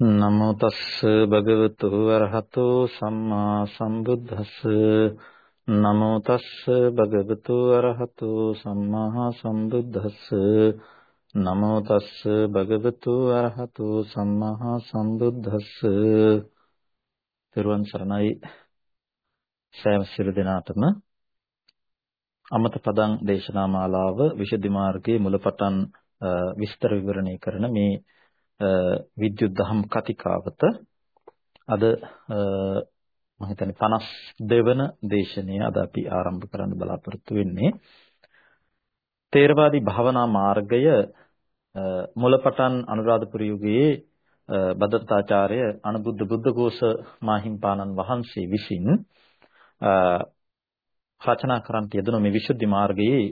නමෝ තස්ස භගවතු වරහතෝ සම්මා සම්බුද්දස්ස. නමෝ තස්ස භගවතු වරහතෝ සම්මා සම්බුද්දස්ස. නමෝ තස්ස භගවතු වරහතෝ සම්මා සම්බුද්දස්ස. තෙරුවන් සරණයි. සෑම සියලු දෙනාටම අමත පදං දේශනා මාලාව විශේෂ මාර්ගයේ මුලපටන් විස්තර විවරණය කරන මේ විද්‍යුත් දහම් කතිකාවත අද මම හිතන්නේ 52 වන දේශනය අද අපි ආරම්භ කරන්න බලාපොරොත්තු වෙන්නේ තේරවාදී භාවනා මාර්ගය මුලපටන් අනුරාධපුර යුගයේ බදත්තාචාර්ය අනුබුද්ධ බුද්ධඝෝෂ මාහිම්පාණන් වහන්සේ විසින් රචනා කරන්ට යෙදුණු මේ විසුද්ධි මාර්ගයේ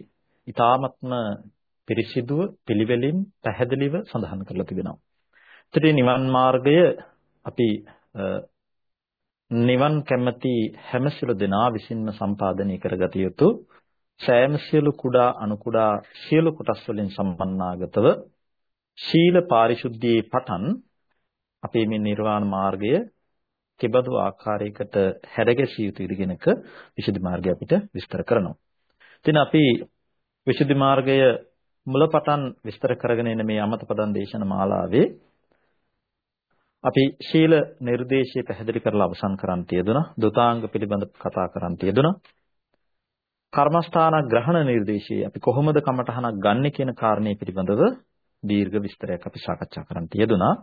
ඊ타ත්ම පිරිසිදුව පිළිවෙලින් පැහැදිලිව සඳහන් කරලා තිබෙනවා. එතකොට නිවන් මාර්ගය අපි නිවන් කැමැති හැම සියලු දෙනා විසින්ම සම්පාදනය කරගත යුතු සෑම සියලු කුඩා අණු කුඩා සියලු කොටස් වලින් සම්පන්නාගතව ශීල පාරිශුද්ධියේ පටන් අපේ මේ නිර්වාණ මාර්ගය කෙබඳු ආකාරයකට හැරගැසිය යුතු ඉගෙනක විසුද්ධි මාර්ගය අපිට විස්තර කරනවා. ඉතින් අපි විසුද්ධි මාර්ගය මුලපටන් විස්තර කරගෙන එන මේ අමතපදන් දේශන මාලාවේ අපි ශීල නිර්දේශය පැහැදිලි කරලා අවසන් කරන් තියදුනා. දුතාංග පිළිබඳ කතා කරන් තියදුනා. කර්මස්ථාන ග්‍රහණ නිර්දේශය අපි කොහොමද කමටහනක් ගන්න කියන කාරණේ පිළිබඳව දීර්ඝ විස්තරයක් අපි සාකච්ඡා කරන් තියදුනා.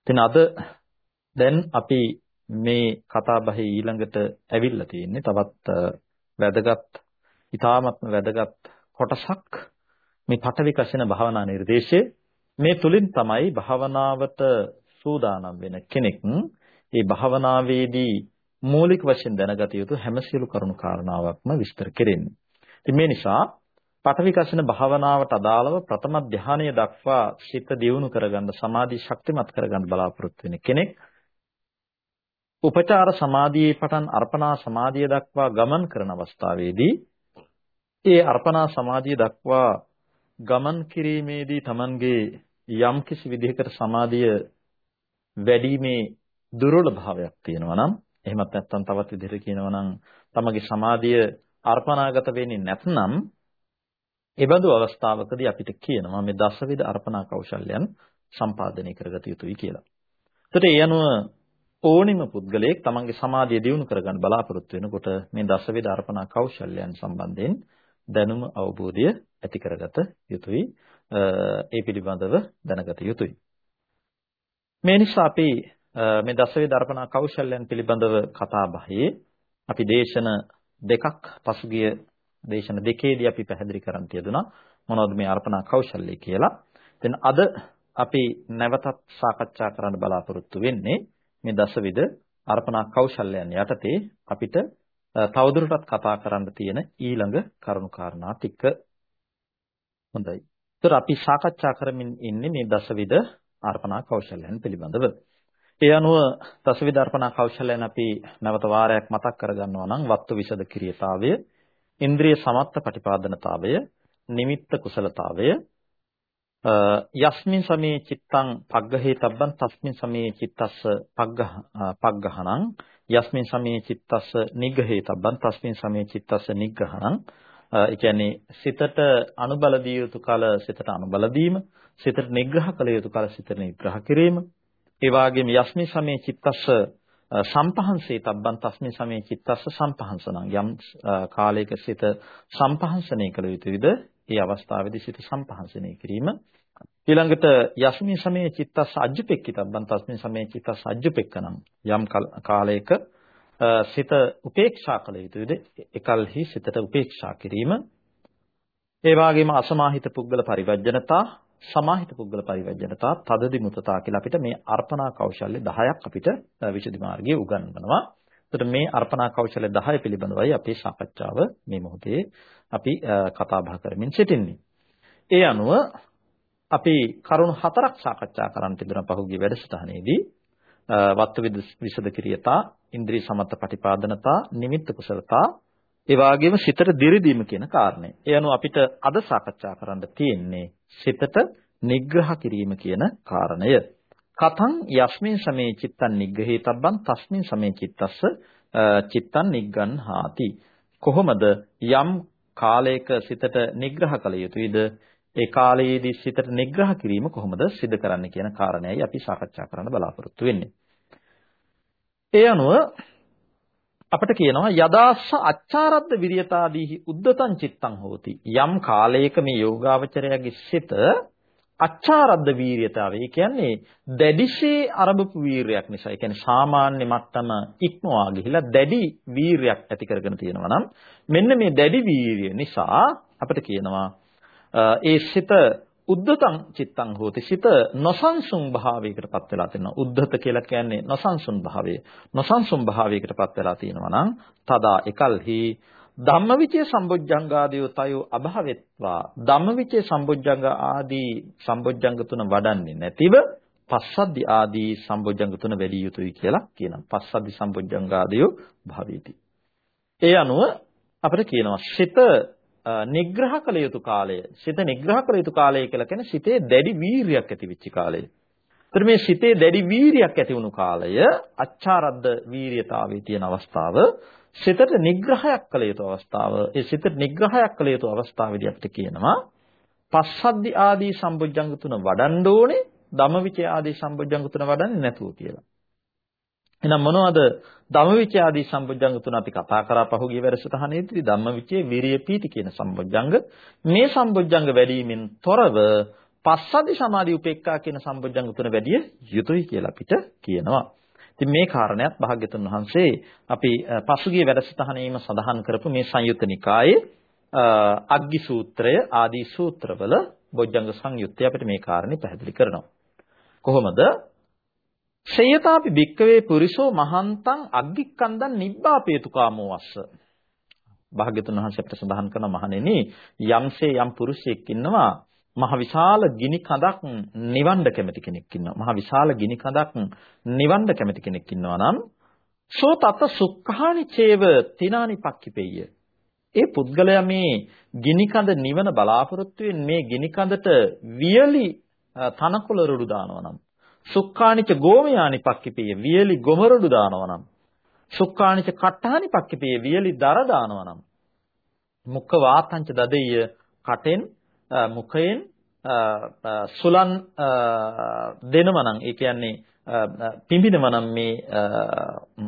ඉතින් අද දැන් අපි මේ කතා බහේ ඊළඟට ඇවිල්ලා තියෙන්නේ තවත් වැදගත් ඊ타ත්ම වැදගත් කොටසක් මේ පඨවි කසින භාවනා නිර්දේශයේ මේ තුලින් තමයි භාවනාවට සූදානම් වෙන කෙනෙක් මේ භාවනාවේදී මූලික වශයෙන් දැනගත යුතු හැම සියලු කරුණු කාරණාවක්ම විස්තර කෙරෙන්නේ. ඉතින් මේ නිසා පටවිකසන භාවනාවට අදාළව ප්‍රථම ධානය දක්වා සිත දියුණු කරගන්න සමාධි ශක්තිමත් කරගන්න බලාපොරොත්තු වෙන කෙනෙක් උපචාර සමාධියේ පටන් අර්පණා සමාධිය දක්වා ගමන් කරන අවස්ථාවේදී ඒ අර්පණා සමාධිය දක්වා ගමන් කිරීමේදී Tamanගේ යම් කිසි විදිහකට සමාධිය වැඩිීමේ දුර්වල භාවයක් තියෙනවා නම් එහෙමත් නැත්නම් තවත් විදිහට කියනවා නම් තමගේ සමාධිය අර්පණාගත වෙන්නේ නැත්නම් එබඳු අවස්ථාවකදී අපිට කියනවා මේ දසවිධ අර්පණා කෞශල්‍යයන් සම්පාදනය කරගත යුතුයි කියලා. එතකොට ඒ අනුව ඕනිම පුද්ගලයෙක් තමන්ගේ සමාධිය දියුණු කරගන්න බලාපොරොත්තු වෙනකොට මේ දසවිධ අර්පණා කෞශල්‍යයන් සම්බන්ධයෙන් දැනුම අවබෝධය ඇති කරගත යුතුයි. ඒ පිළිබඳව දැනගත යුතුයි. මේ නිසා අපි මේ දසවේ දර්පණා කෞශල්‍යයන් පිළිබඳව කතා බහේ අපි දේශන දෙකක් පසුගිය දේශන දෙකේදී අපි පැහැදිලි කරන් තියදුනා මොනවද මේ අර්පණා කෞශල්‍ය කියලා. දැන් අද අපි නැවතත් සාකච්ඡා කරන්න බලාපොරොත්තු වෙන්නේ මේ දසවිධ අර්පණා කෞශල්‍යයන් යටතේ අපිට තවදුරටත් කතා කරන්න තියෙන ඊළඟ කරුණු කාරණා ටික හොඳයි. ඒතර අපි සාකච්ඡා කරමින් ඉන්නේ මේ දසවිධ අර්පණා කෞශල්‍යයන් පිළිබඳව. ඒ අනුව දසවිධ අර්පණා කෞශල්‍යයන් අපි නැවත වාරයක් මතක් කරගන්නවා නම් වත්තු විසද කිරියතාවය, ඉන්ද්‍රිය සමත්ත පටිපාදනතාවය, නිමිත්ත කුසලතාවය, යස්මින් සමේ චිත්තං පග්ගහේතබ්බං තස්මින් සමේ චිත්තස්ස පග්ගහ පග්ගහණං යස්මින් සමේ චිත්තස්ස නිග්ගහේතබ්බං තස්මින් සමේ චිත්තස්ස නිග්ගහණං ඒ කියන්නේ සිතට අනුබල දිය යුතු කල සිතට අනුබල දීම සිතට නිග්‍රහ කළ යුතු කල සිතට නිග්‍රහ කිරීම. ඒ වගේම යස්මි සමේ චිත්තස්ස සම්පහන්සේ තබ්බන් තස්මි සමේ චිත්තස්ස සම්පහන්සනං. යම් කාලයක සිත සම්පහන්සනය කළ යුතුයිද? ඒ අවස්ථාවේදී සිත සම්පහන්සනය කිරීම. ඊළඟට යස්මි සමේ චිත්තස්ස අජ්ජුපෙක්කිතබ්බන් තස්මි සමේ චිත්තස්ස අජ්ජුපෙක්කනම් යම් කාලයක සිත උපේක්ෂා කළ යුතුයිද? එකල්හි සිතට උපේක්ෂා කිරීම. ඒ වගේම අසමාහිත පුද්ගල පරිවර්ජනතා සමාහිත පුද්ගල පරිවර්ජනතා තදදි මුතතා කියලා අපිට මේ අර්පණා කෞශල්‍ය 10ක් අපිට විසුද්ධි මාර්ගයේ උගන්වනවා. එතකොට මේ අර්පණා කෞශල්‍ය 10 පිළිබඳවයි අපේ සාකච්ඡාව මේ මොහොතේ අපි කතා බහ කරමින් සිටින්නේ. ඒ අනුව අපි කරුණු හතරක් සාකච්ඡා කරන්න තිබුණා පහුගිය වැඩසටහනේදී. වත්තු විසද කිරියතා, ඉන්ද්‍රිය සමත්ත පටිපාදනතා, නිමිත්ත කුසලතා, ඒ වගේම සිතට දිරිදීම කියන කාරණය. ඒ අනුව අපිට අද සාකච්ඡා කරන්න තියෙන්නේ සිතට නිග්‍රහ කිරීම කියන කාරණය. කතං යස්මින් සමේ චිත්තං නිග්‍රහේතබ්බං තස්මින් සමේ චිත්තස්ස චිත්තං නිග්ගන්හාති කොහොමද යම් කාලයක සිතට නිග්‍රහ කළ යුතුයිද ඒ කාලයේදී සිතට නිග්‍රහ කිරීම කොහොමද සිදු කරන්නේ කියන කාරණයයි අපි සාකච්ඡා කරන්න බලාපොරොත්තු වෙන්නේ. ඒ අනුව අපිට කියනවා යදාස්ස අච්චාරද්ද විරියතාදීහි උද්දතං චිත්තං හෝති. යම් කාලයක මේ යෝගාවචරයාගේ සිත අච්චාරද්ද වීරියතාවය. ඒ කියන්නේ දැඩිශේ අරබපු වීරයක් නිසා. ඒ කියන්නේ සාමාන්‍ය මට්ටම ඉක්මවා ගිහිලා දැඩි වීරයක් ඇති කරගෙන තියෙනවා නම් මෙන්න මේ දැඩි වීරිය නිසා අපිට කියනවා ඒ සිත උද්දතං චිත්තං හෝති සිත නොසන්සුන් භාවයකටපත් වෙලා තියෙනවා. උද්දත කියලා කියන්නේ නොසන්සුන් භාවය. නොසන්සුන් භාවයකටපත් වෙලා තියෙනවා නම් තදා එකල්හි ධම්මවිචේ සම්බොජ්ජංගාදියෝ තයෝ අභාවෙත්වා. ධම්මවිචේ සම්බොජ්ජංග ආදී සම්බොජ්ජංග තුන වඩන්නේ නැතිව පස්සද්ධි ආදී සම්බොජ්ජංග තුන වැඩි යුතුයි කියලා කියනවා. පස්සද්ධි සම්බොජ්ජංගාදියෝ භාවීති. ඒ අනුව අපිට කියනවා සිත නිග්‍රහ කළ යුතු කාලය සිත නිග්‍රහ කළ යුතු කාලය කියලා කියන්නේ සිතේ දැඩි වීරියක් ඇති වෙච්ච කාලය. ඒතර මේ සිතේ දැඩි වීරියක් ඇති වුණු කාලය අච්චාරද්ද වීරියතාවයේ තියෙන අවස්ථාව සිතට නිග්‍රහයක් කළ යුතු අවස්ථාව ඒ සිතට නිග්‍රහයක් කළ යුතු අවස්ථාවේදී අපිට කියනවා පස්සද්ධි ආදී සම්බුද්ධංග තුන වඩන්න ඕනේ ධම්මවිචය ආදී සම්බුද්ධංග තුන වඩන්නේ නැතුව කියලා. එහෙනම් මොනවද ධම්මවිචය ආදී සම්බොජ්ජංග තුන අපි කතා කරා පහුගිය වැඩසටහනේදී ධම්මවිචය විරිය පීති කියන සම්බොජ්ජංග මේ සම්බොජ්ජංග වැඩිමින් තොරව පස්සද්ධි සමාධි උපේක්ඛා කියන සම්බොජ්ජංග තුන වැඩි යුතුයි කියලා අපිට කියනවා. ඉතින් මේ කාරණයක් භාග්‍යතුන් වහන්සේ අපි පසුගිය වැඩසටහනේම සඳහන් කරපු මේ සංයුත්ත නිකායේ අග්ගි සූත්‍රය ආදී සූත්‍රවල බොජ්ජංග සංයුත්තය අපිට මේ කාරණේ පැහැදිලි කරනවා. කොහොමද සේයතාපි භික්කවේ පුරිසෝ මහන්තං අග්ගික්කන්දන් නිබ්බාපේතු කාමෝ වස්ස. භාග්‍යතුන් වහන්සේ අපිට සඳහන් කරන මහණෙනි යම්සේ යම් පුරුෂයෙක් ඉන්නවා මහ විශාල ගිනි කඳක් නිවන්න කැමති කෙනෙක් ඉන්නවා. මහ විශාල ගිනි කඳක් නිවන්න කැමති කෙනෙක් ඉන්නවා නම් සෝ තත සුක්ඛානි චේව තිනානි පක්ඛිපෙය්‍ය. ඒ පුද්ගලයා මේ ගිනි කඳ නිවන බලාපොරොත්තු මේ ගිනි කඳට වියලි තනකොළ රුඩු දානවා නම් සුක්ඛානිච ගෝමයානි පක්කිපිය වියලි ගොමරඩු දානවා නම් සුක්ඛානිච කට්ටානි පක්කිපිය වියලි දර දානවා නම් මුඛ වාතංච දදෙය කටෙන් මුඛයෙන් සුලන් දෙනම නම් ඒ කියන්නේ පිඹිනම නම් මේ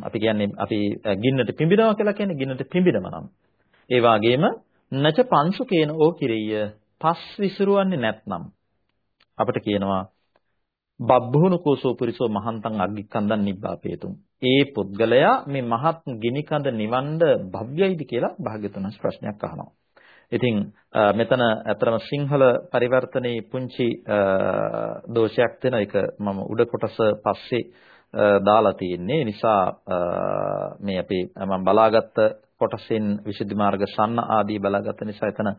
අපි කියන්නේ අපි ගින්නට පිඹිනවා කියලා කියන්නේ ගින්නට පිඹිනම නම් ඒ වගේම නච පංසු කේන ඕ කිරිය පස් විසිරුවන්නේ නැත්නම්. අපිට කියනවා බබ්බුණු කෝසෝ පුරිසෝ මහන්තං අග්ගිකන්දන් නිබ්බාපේතුම්. ඒ පුද්ගලයා මේ මහත් ගිනිකඳ නිවන්න භව්‍යයිද කියලා භාග්‍යතුන් ප්‍රශ්නයක් අහනවා. ඉතින් මෙතන අතරම සිංහල පරිවර්තනයේ පුංචි දෝෂයක් තියෙන එක මම උඩ කොටස පස්සේ දාලා තියෙන්නේ. නිසා මේ අපි මම බලාගත්ත කොටසෙන් විසුද්ධි මාර්ග සන්න ආදී බලාගත්ත නිසා එතන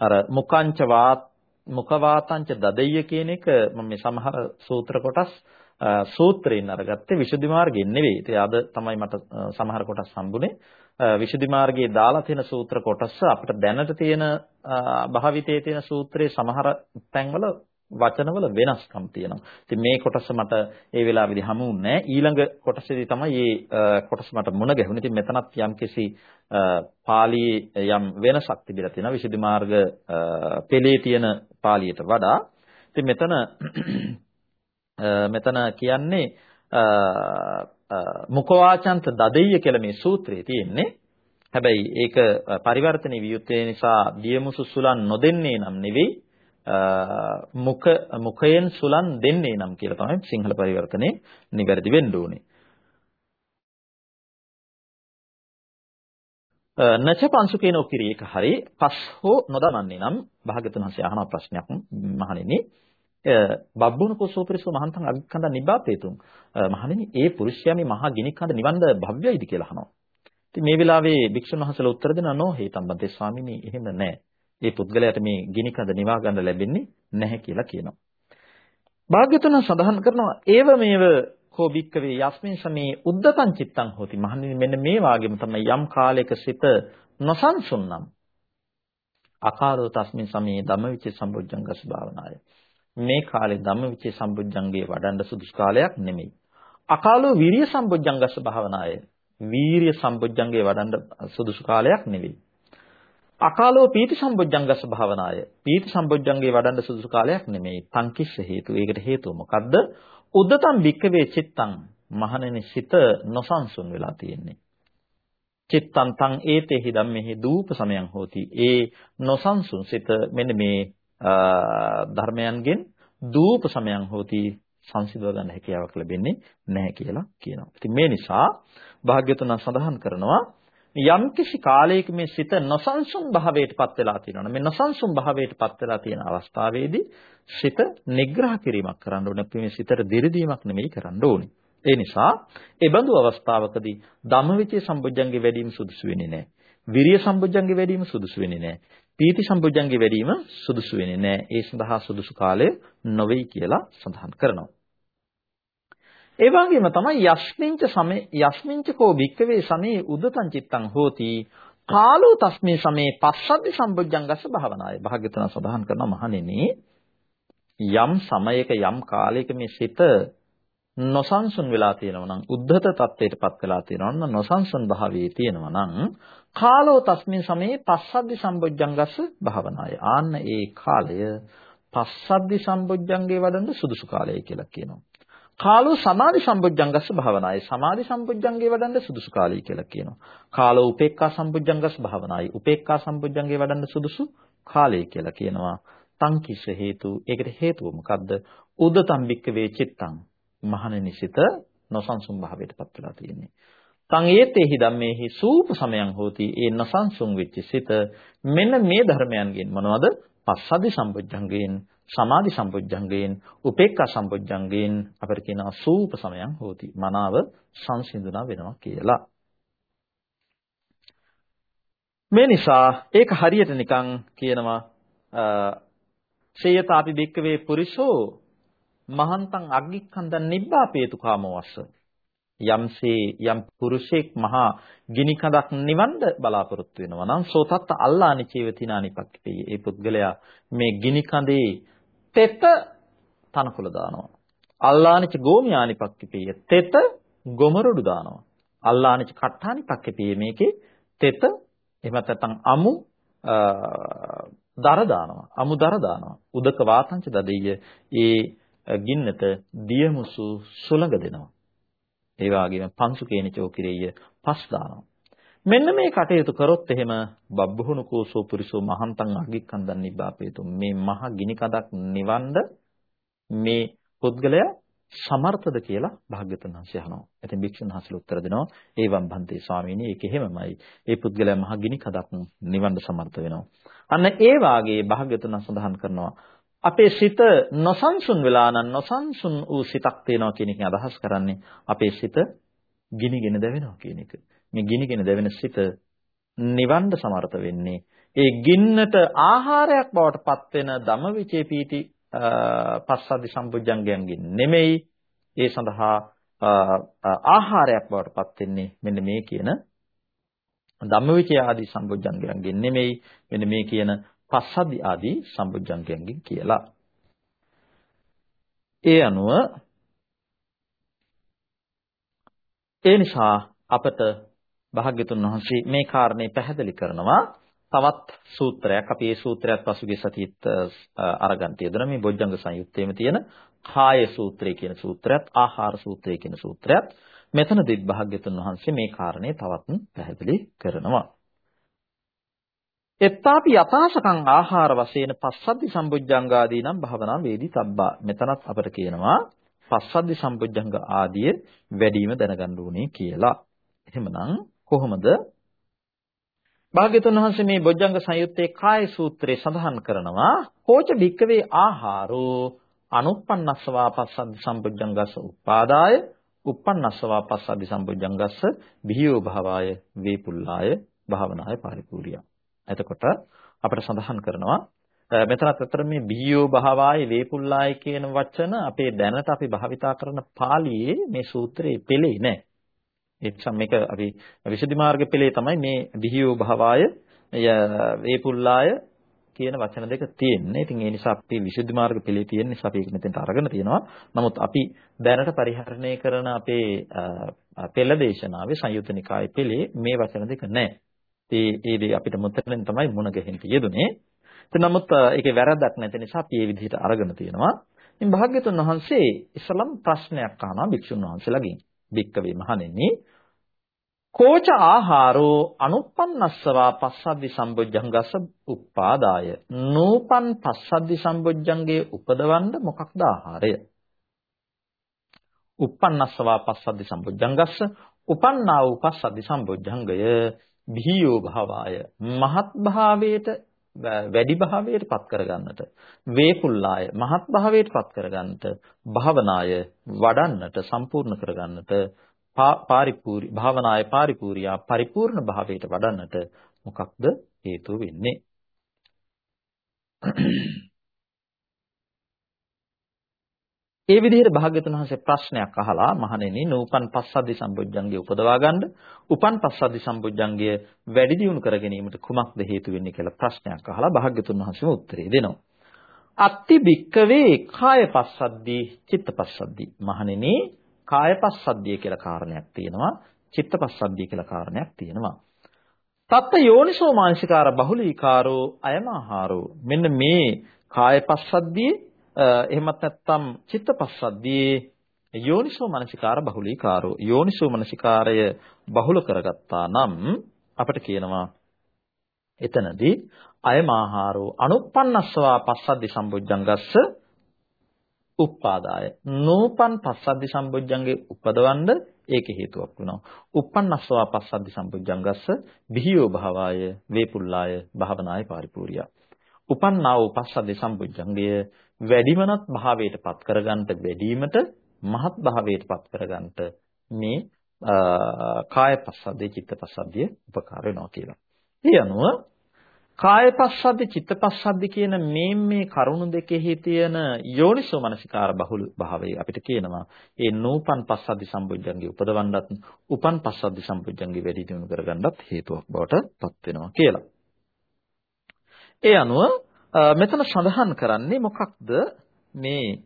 අර මුකංච වාත් මුඛවාතංච දදෙය්‍ය කියන එක මම මේ සමහර සූත්‍ර කොටස් සූත්‍රයෙන් අරගත්තේ විසුද්ධි මාර්ගයෙන් නෙවෙයි. ඒ අද තමයි මට සමහර කොටස් හම්බුනේ. විසුද්ධි මාර්ගයේ දාලා තියෙන සූත්‍ර කොටස අපිට දැනට තියෙන භාවිතයේ තියෙන සූත්‍රයේ සමහර තැන්වල වචනවල වෙනස්කම් තියෙනවා. ඉතින් මේ කොටස මට ඒ වෙලාවේදී හමු වුණේ ඊළඟ කොටසේදී තමයි මේ කොටස මට මුණ ගැහුනේ. ඉතින් මෙතනත් යම්කිසි පාළියේ යම් වෙනසක් තිබිලා තියෙනවා. විසුද්ධි මාර්ග පෙළේ තියෙන පාළියට වඩා. ඉතින් මෙතන මෙතන කියන්නේ මුඛවාචන්ත දදෙය්‍ය කියලා මේ සූත්‍රයේ තියෙන්නේ. හැබැයි ඒක පරිවර්තනීය වියුත්තේ නිසා දියමුසු සුලන් නොදෙන්නේ නම් නෙවෙයි මුඛ මුඛයෙන් සුලන් දෙන්නේ නම් කියලා තමයි සිංහල පරිවර්තනේ නිවැරදි වෙන්න ඕනේ. නච පංසුකේන උකිරි එක හරි පස් හෝ නොදමන්නේ නම් භාගතුන් හසේ අහන ප්‍රශ්නයක් මහණෙනි බබ්බුන කුසෝපරිසෝ මහන්තන් අග්ගකන්ද නිබ්බාපේතුම් මහණෙනි ඒ පුරුෂයා මේ මහා ගිනිකන්ද නිවන්ද භව්‍යයිද කියලා අහනවා. ඉතින් මේ වෙලාවේ භික්ෂුන් වහන්සේලා උත්තර දෙනවා නෝ හේතම්බන්තේ ස්වාමීනි එහෙම නැහැ. ඒ පුද්ගලයාට මේ ගිනිකඳ නිවා ගන්න ලැබෙන්නේ නැහැ කියලා කියනවා. භාග්‍යතුන් සඳහන් කරනවා ඒව මේව කෝ බික්කවේ යස්මින් සමේ උද්දතං චිත්තං හෝති. මහණෙනි මෙන්න මේ වාගේම තමයි යම් කාලයක සිත නොසන්සුන්නම්. අකාරෝ තස්මින් සමේ ධම්මවිචේ සම්බොජ්ජංගස් භාවනාය. මේ කාලේ ධම්මවිචේ සම්බුද්ධංගේ වඩන්න සුදුසු කාලයක් නෙමෙයි. අකාලෝ විරිය සම්බුද්ධංගස්ස භාවනාය. වීරිය සම්බුද්ධංගේ වඩන්න සුදුසු කාලයක් නෙවෙයි. අකාලෝ පීති සම්බොජ්ජංගස්ස භාවනාය. පීති සම්බොජ්ජංගේ වඩන්න සුදුසු කාලයක් නෙමෙයි. තංකිස්ස හේතු. ඒකට හේතුව මොකද්ද? උද්දතම් වික්කවේ චිත්තං මහණෙනි සිත නොසන්සුන් වෙලා තියෙන්නේ. චිත්තං තං ඒතේහි ධම්මෙහි දූප සමයන් හෝති. ඒ නොසන්සුන් සිත මෙන්න මේ ධර්මයන්ගෙන් දූප සමයන් හෝති සංසිඳව ගන්න හැකියාවක් ලැබෙන්නේ නැහැ කියලා කියනවා. ඉතින් මේ නිසා භාග්‍යතුන් සඳහන් කරනවා යම්කිසි කාලයක මේ සිත නොසන්සුන් භාවයටපත් වෙලා තියෙනවා. මේ නොසන්සුන් භාවයටපත් වෙලා තියෙන අවස්ථාවේදී සිත නිග්‍රහ කිරීමක් කරන්න ඕනේ. මේ සිතට දිරිදීමක් නෙමෙයි කරන්න ඕනේ. ඒ නිසා ඒ බඳු අවස්ථාවකදී ධම්මවිචේ සම්බුද්ධංගේ වැඩිම සුදුසු වෙන්නේ නැහැ. විරිය සම්බුද්ධංගේ වැඩිම සුදුසු වෙන්නේ නැහැ. පීති සම්බුද්ධංගේ වැඩිම සුදුසු වෙන්නේ නැහැ. ඒ සඳහා සුදුසු කාලය නොවේයි කියලා සඳහන් කරනවා. ඒ වගේම තමයි යස්මින්ච සමේ යස්මින්ච කෝ භික්කවේ සමේ උදතං චිත්තං හෝති. කාලෝ තස්මේ සමේ පස්සද්ධි සම්බුද්ධංගස්ස භාවනාය. භාග්‍යවතුන් සඳහන් කරන මහණෙනි යම් සමයක යම් කාලයක මේ සිත නොසන්සුන් වෙලා තියෙනවා නම් උද්ධත තත්ත්වයටපත් වෙලා තියෙනවා නම් නොසන්සුන් භාවයේ තියෙනවා නම් කාලෝ තස්මින් සමේ පස්සද්ධි සම්බොජ්ජංගස්ස භාවනාය. ආන්න ඒ කාලය පස්සද්ධි සම්බොජ්ජංගේ වඩන්න සුදුසු කාලය කියලා කියනවා. කාලෝ සමාධි සම්බුද්ධංගස්ස භාවනායි. සමාධි සම්බුද්ධංගේ වඩන්න සුදුසු කාලය කියලා කියනවා. කාලෝ උපේක්ඛා සම්බුද්ධංගස්ස භාවනායි. උපේක්ඛා සම්බුද්ධංගේ වඩන්න සුදුසු කාලය කියලා කියනවා. තං කිස හේතු. ඒකට හේතුව මොකද්ද? උද්දතම් බික්කවේ චිත්තං. මහණෙනි සිත නොසන්සුන් භාවයටපත් වෙලා තියෙන්නේ. තං ඒතේහි ධම්මේහි සූප සමයන් හෝති. ඒ නොසන්සුන් වෙච්ච සිත මෙන්න මේ ධර්මයන්ගෙන් මොනවද? පස්සද්ධි සම්බුද්ධංගයෙන් සමාධි සම්පොජ්ජංගයෙන් උපේක්ඛා සම්පොජ්ජංගයෙන් අපිට කියනවා සූප සමයන් හෝති. මනාව සංසිඳුණා වෙනවා කියලා. මේ නිසා ඒක හරියට නිකන් කියනවා ශේයතාපි බික්කවේ පුරිසෝ මහන්තං අග්ගික්ඛන්දන් නිබ්බාපේතු කාමවස්ස. යම්සේ යම් පුරුෂයෙක් මහා ගිනි කඳක් නිවන්න බලාපොරොත්තු වෙනවා නම් සෝතත්ත අල්ලානි චේවතිනානි පක්කේ ඒ පුද්ගලයා මේ ගිනි කඳේ තෙත තනකොළ දානවා. අල්ලානිච ගෝමියානි පක්කිපිය තෙත ගොමරොඩු දානවා. අල්ලානිච කට්ටානි පක්කිපිය මේකේ තෙත එහෙමත් නැත්නම් අමු දර දානවා. අමු දර දානවා. උදක වාතංච දදෙය ඒ ගින්නට දියමුසු සුළඟ දෙනවා. ඒ වගේම පංසු කේනිචෝ කිරෙය පස් දානවා. මෙන්න මේ කටයුතු කරොත් එහෙම බබ්බහුණු කෝසෝ පුරිසෝ මහන්තං අග්ගික්කන්දන් නිබ්බාපේතු මේ මහ ගිනි කඳක් නිවන්න මේ පුද්ගලයා සමර්ථද කියලා භාග්‍යවතුන් වහන්සේ අහනවා. ඉතින් භික්ෂුන් වහන්සේ උත්තර දෙනවා ඒවම් බන්තේ ස්වාමීනි ඒක එහෙමමයි. ඒ පුද්ගලයා මහ ගිනි කඳක් නිවන්න සමර්ථ වෙනවා. අන්න ඒ වාගේ භාග්‍යවතුන් සඳහන් කරනවා අපේ සිත නොසන්සුන් වෙලා නම් නොසන්සුන් වූ සිතක් තියෙනවා කියන එකෙන් අදහස් කරන්නේ අපේ සිත ගිනිගෙන දැවෙනවා කියන එක. මේ ගිනිගෙන දැවෙන සිත නිවන්න සමර්ථ වෙන්නේ. ඒ ගින්නට ආහාරයක් බවට පත් වෙන ධම්මවිචේ පීති පස්සද්ධි සම්බුද්ධංගයන්ගෙන් නෙමෙයි. ඒ සඳහා ආහාරයක් බවට පත් වෙන්නේ මෙන්න මේ කියන ධම්මවිචය ආදී සම්බුද්ධංගයන්ගෙන් නෙමෙයි. මෙන්න මේ කියන පස්සද්ධි ආදී සම්බුද්ධංගයන්ගෙන් කියලා. ඒ අනුව ඒ නිසා අපට භාග්‍යතුන් වහන්සේ මේ කාරණේ පැහැදිලි කරනවා. තවත් සූත්‍රයක් අපි මේ සූත්‍රයත් පසුගිය සතියේත් අරගන්න තියදුනා මේ බොජ්ජංග සංයුත්තේම තියෙන කාය සූත්‍රය කියන සූත්‍රයත් ආහාර සූත්‍රය කියන සූත්‍රයත් මෙතනදිත් භාග්‍යතුන් වහන්සේ මේ කාරණේ තවත් පැහැදිලි කරනවා. එත්තාපි යථාසකං ආහාර වශයෙන් පස්සද්ධි සම්බුද්ධංගාදී නම් භවනා වේදී තබ්බා. මෙතනත් අපට කියනවා පස්සද්ධි සම්බුද්ධංග ආදිය වැඩිම දැනගන්න ඕනේ කියලා. එහෙමනම් කොහොමද? භාග්‍යතුන් වහන්සේ මේ බොජ්ජංග සංයුත්තේ කාය සූත්‍රයේ සඳහන් කරනවා කෝච භික්කවේ ආහාරෝ අනුප්පන්නස්සවා පස්සද්ධි සම්බුද්ධංගස්ස උපාදාය උප්පන්නස්සවා පස්සද්ධි සම්බුද්ධංගස්ස බිහියෝ භාවාය වේපුල්ලාය භාවනාය පරිපූර්ණිය. එතකොට අපිට සඳහන් කරනවා මෙතනත් අතර මේ බිහියෝ භාවාය වේපුල්ලාය කියන වචන අපේ දැනට අපි භාවිතා කරන පාළියේ මේ සූත්‍රයේ පෙළේ නැහැ. ඒ නිසා මේක අපි විසුද්ධි මාර්ග පෙළේ තමයි මේ දිහියෝ භාවාය වේපුල්ලාය කියන වචන දෙක තියෙන්නේ. ඉතින් ඒ නිසා අපි විසුද්ධි මාර්ග පිළි තියෙන නිසා අපි ඒක මෙතෙන්ට අරගෙන තියෙනවා. නමුත් අපි දැනට පරිහරණය කරන අපේ පෙළ දේශනාවේ සංයුත නිකායේ පිළේ මේ වචන දෙක නැහැ. ඒ ඒ දේ අපිට මුතලෙන් තමයි මුණ ගැහෙන්න යෙදුනේ. ඉතින් නමුත් ඒකේ වැරද්දක් නැති නිසා අපි මේ විදිහට අරගෙන තියෙනවා. ඉතින් භාග්‍යතුන් වහන්සේ ඉස්ලාම් ප්‍රශ්නයක් අහනවා භික්ෂුන් වහන්සේලාගෙන්. භික්කවේ මහණෙනි කෝච ආහාරෝ අනුප්පන්නස්සවා පස්සද්දි සම්බොජ්ජංගස උප්පාදාය. නූපන් පස්සද්දි සම්බොජ්ජංගේ උපදවන්න මොකක්ද ආහාරය? උප්පන්නස්සවා පස්සද්දි සම්බොජ්ජංගස්ස උපන්නා වූ පස්සද්දි සම්බොජ්ජංගය බිහියෝ භාවාය. මහත් භාවයට වැඩි භාවයට පත් කරගන්නට වේකුල්ලාය මහත් භාවයට පත් කරගන්නට භාවනාය වඩන්නට සම්පූර්ණ කරගන්නට පාරිපූර්ණ භාවනාය පාරිපූර්ණියා පරිපූර්ණ භාවයට වඩන්නට මොකක්ද හේතුව වෙන්නේ? ඒ විදිහට භාග්‍යතුන් වහන්සේ ප්‍රශ්නයක් අහලා මහණෙනි නූපන් පස්සද්ධි සම්බොජ්ජංගය උපදවා ගන්න උපන් පස්සද්ධි සම්බොජ්ජංගය වැඩි දියුණු කර ගැනීමට කුමක්ද හේතු වෙන්නේ? කියලා ප්‍රශ්නයක් අහලා භාග්‍යතුන් වහන්සේම උත්තරේ දෙනවා. අත්ති බික්කවේ කාය පස්සද්ධි චිත්ත පස්සද්ධි. මහණෙනි කාය පස්සද්ධිය කියලා කාරණයක් තියෙනවා. චිත්ත පස්සද්ධිය කියලා කාරණයක් තියෙනවා. තත්ත යෝනිසෝ මානසිකාර බහුලීකාරෝ අයමහාරෝ. මෙන්න මේ කාය පස්සද්ධියේ එහෙමත් නැත්නම් චිත්තපස්සද්දී යෝනිසෝ මනසිකාර බහුලීකාරෝ යෝනිසෝ මනසිකාරය බහුල කරගත්තා නම් අපිට කියනවා එතනදී අයමාහාරෝ අනුප්පන්නස්සවා පස්සද්දි සම්බුද්ධංගස්ස උප්පාදාය නූපන් පස්සද්දි සම්බුද්ධංගේ උපදවන්න ඒක හේතුවක් වෙනවා. උප්පන්නස්සවා පස්සද්දි සම්බුද්ධංගස්ස බිහියෝ භාවාය වේපුල්ලාය භාවනාය පාරිපූර්ණිය. උපන්නා වූ පස්සද්දි සම්බුද්ධංගය වැඩිමනත් භාවයට පත් කරගන්නට වැඩිවීමට මහත් භාවයට පත් කරගන්නට මේ කාය පස්සද්දේ චිත්ත පස්සද්දේ උපකාර වෙනවා කියලා. ඒ අනුව කාය පස්සද්දේ චිත්ත පස්සද්දේ කියන මේ මේ කරුණු දෙකෙහි තියෙන යෝනිසෝ මනසිකාර බහුල භාවය අපිට කියනවා. ඒ නූපන් පස්සද්දි සම්බුද්ධංගේ උපදවන්නත් උපන් පස්සද්දි සම්බුද්ධංගේ වැඩි දියුණු කරගන්නත් හේතුවක් බවට පත් වෙනවා කියලා. ඒ අනුව මෙතන සඳහන් කරන්නේ මොකක්ද? මේ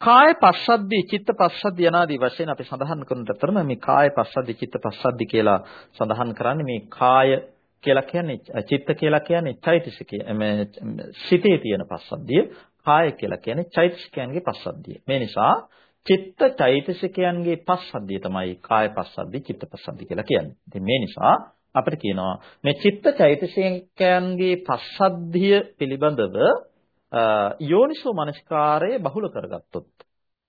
කාය පස්සද්දී චිත්ත පස්සද්දී යනාදී වශයෙන් අපි සඳහන් කරනට අතරම මේ කාය පස්සද්දී චිත්ත පස්සද්දී කියලා සඳහන් කරන්නේ මේ කාය කියලා කියන්නේ චිත්ත කියලා කියන්නේ චෛතසිකය සිතේ තියෙන පස්සද්දිය කාය කියලා කියන්නේ චෛතසිකයන්ගේ පස්සද්දිය මේ නිසා චිත්ත චෛතසිකයන්ගේ පස්සද්ධිය තමයි කාය පස්සද්ධි චිත්ත පස්සද්ධි කියලා කියන්නේ. ඉතින් මේ නිසා අපිට කියනවා මේ චිත්ත චෛතසිකයන්ගේ පස්සද්ධිය පිළිබඳව යෝනිසෝ මනස්කාරය බහුල කරගත්තොත්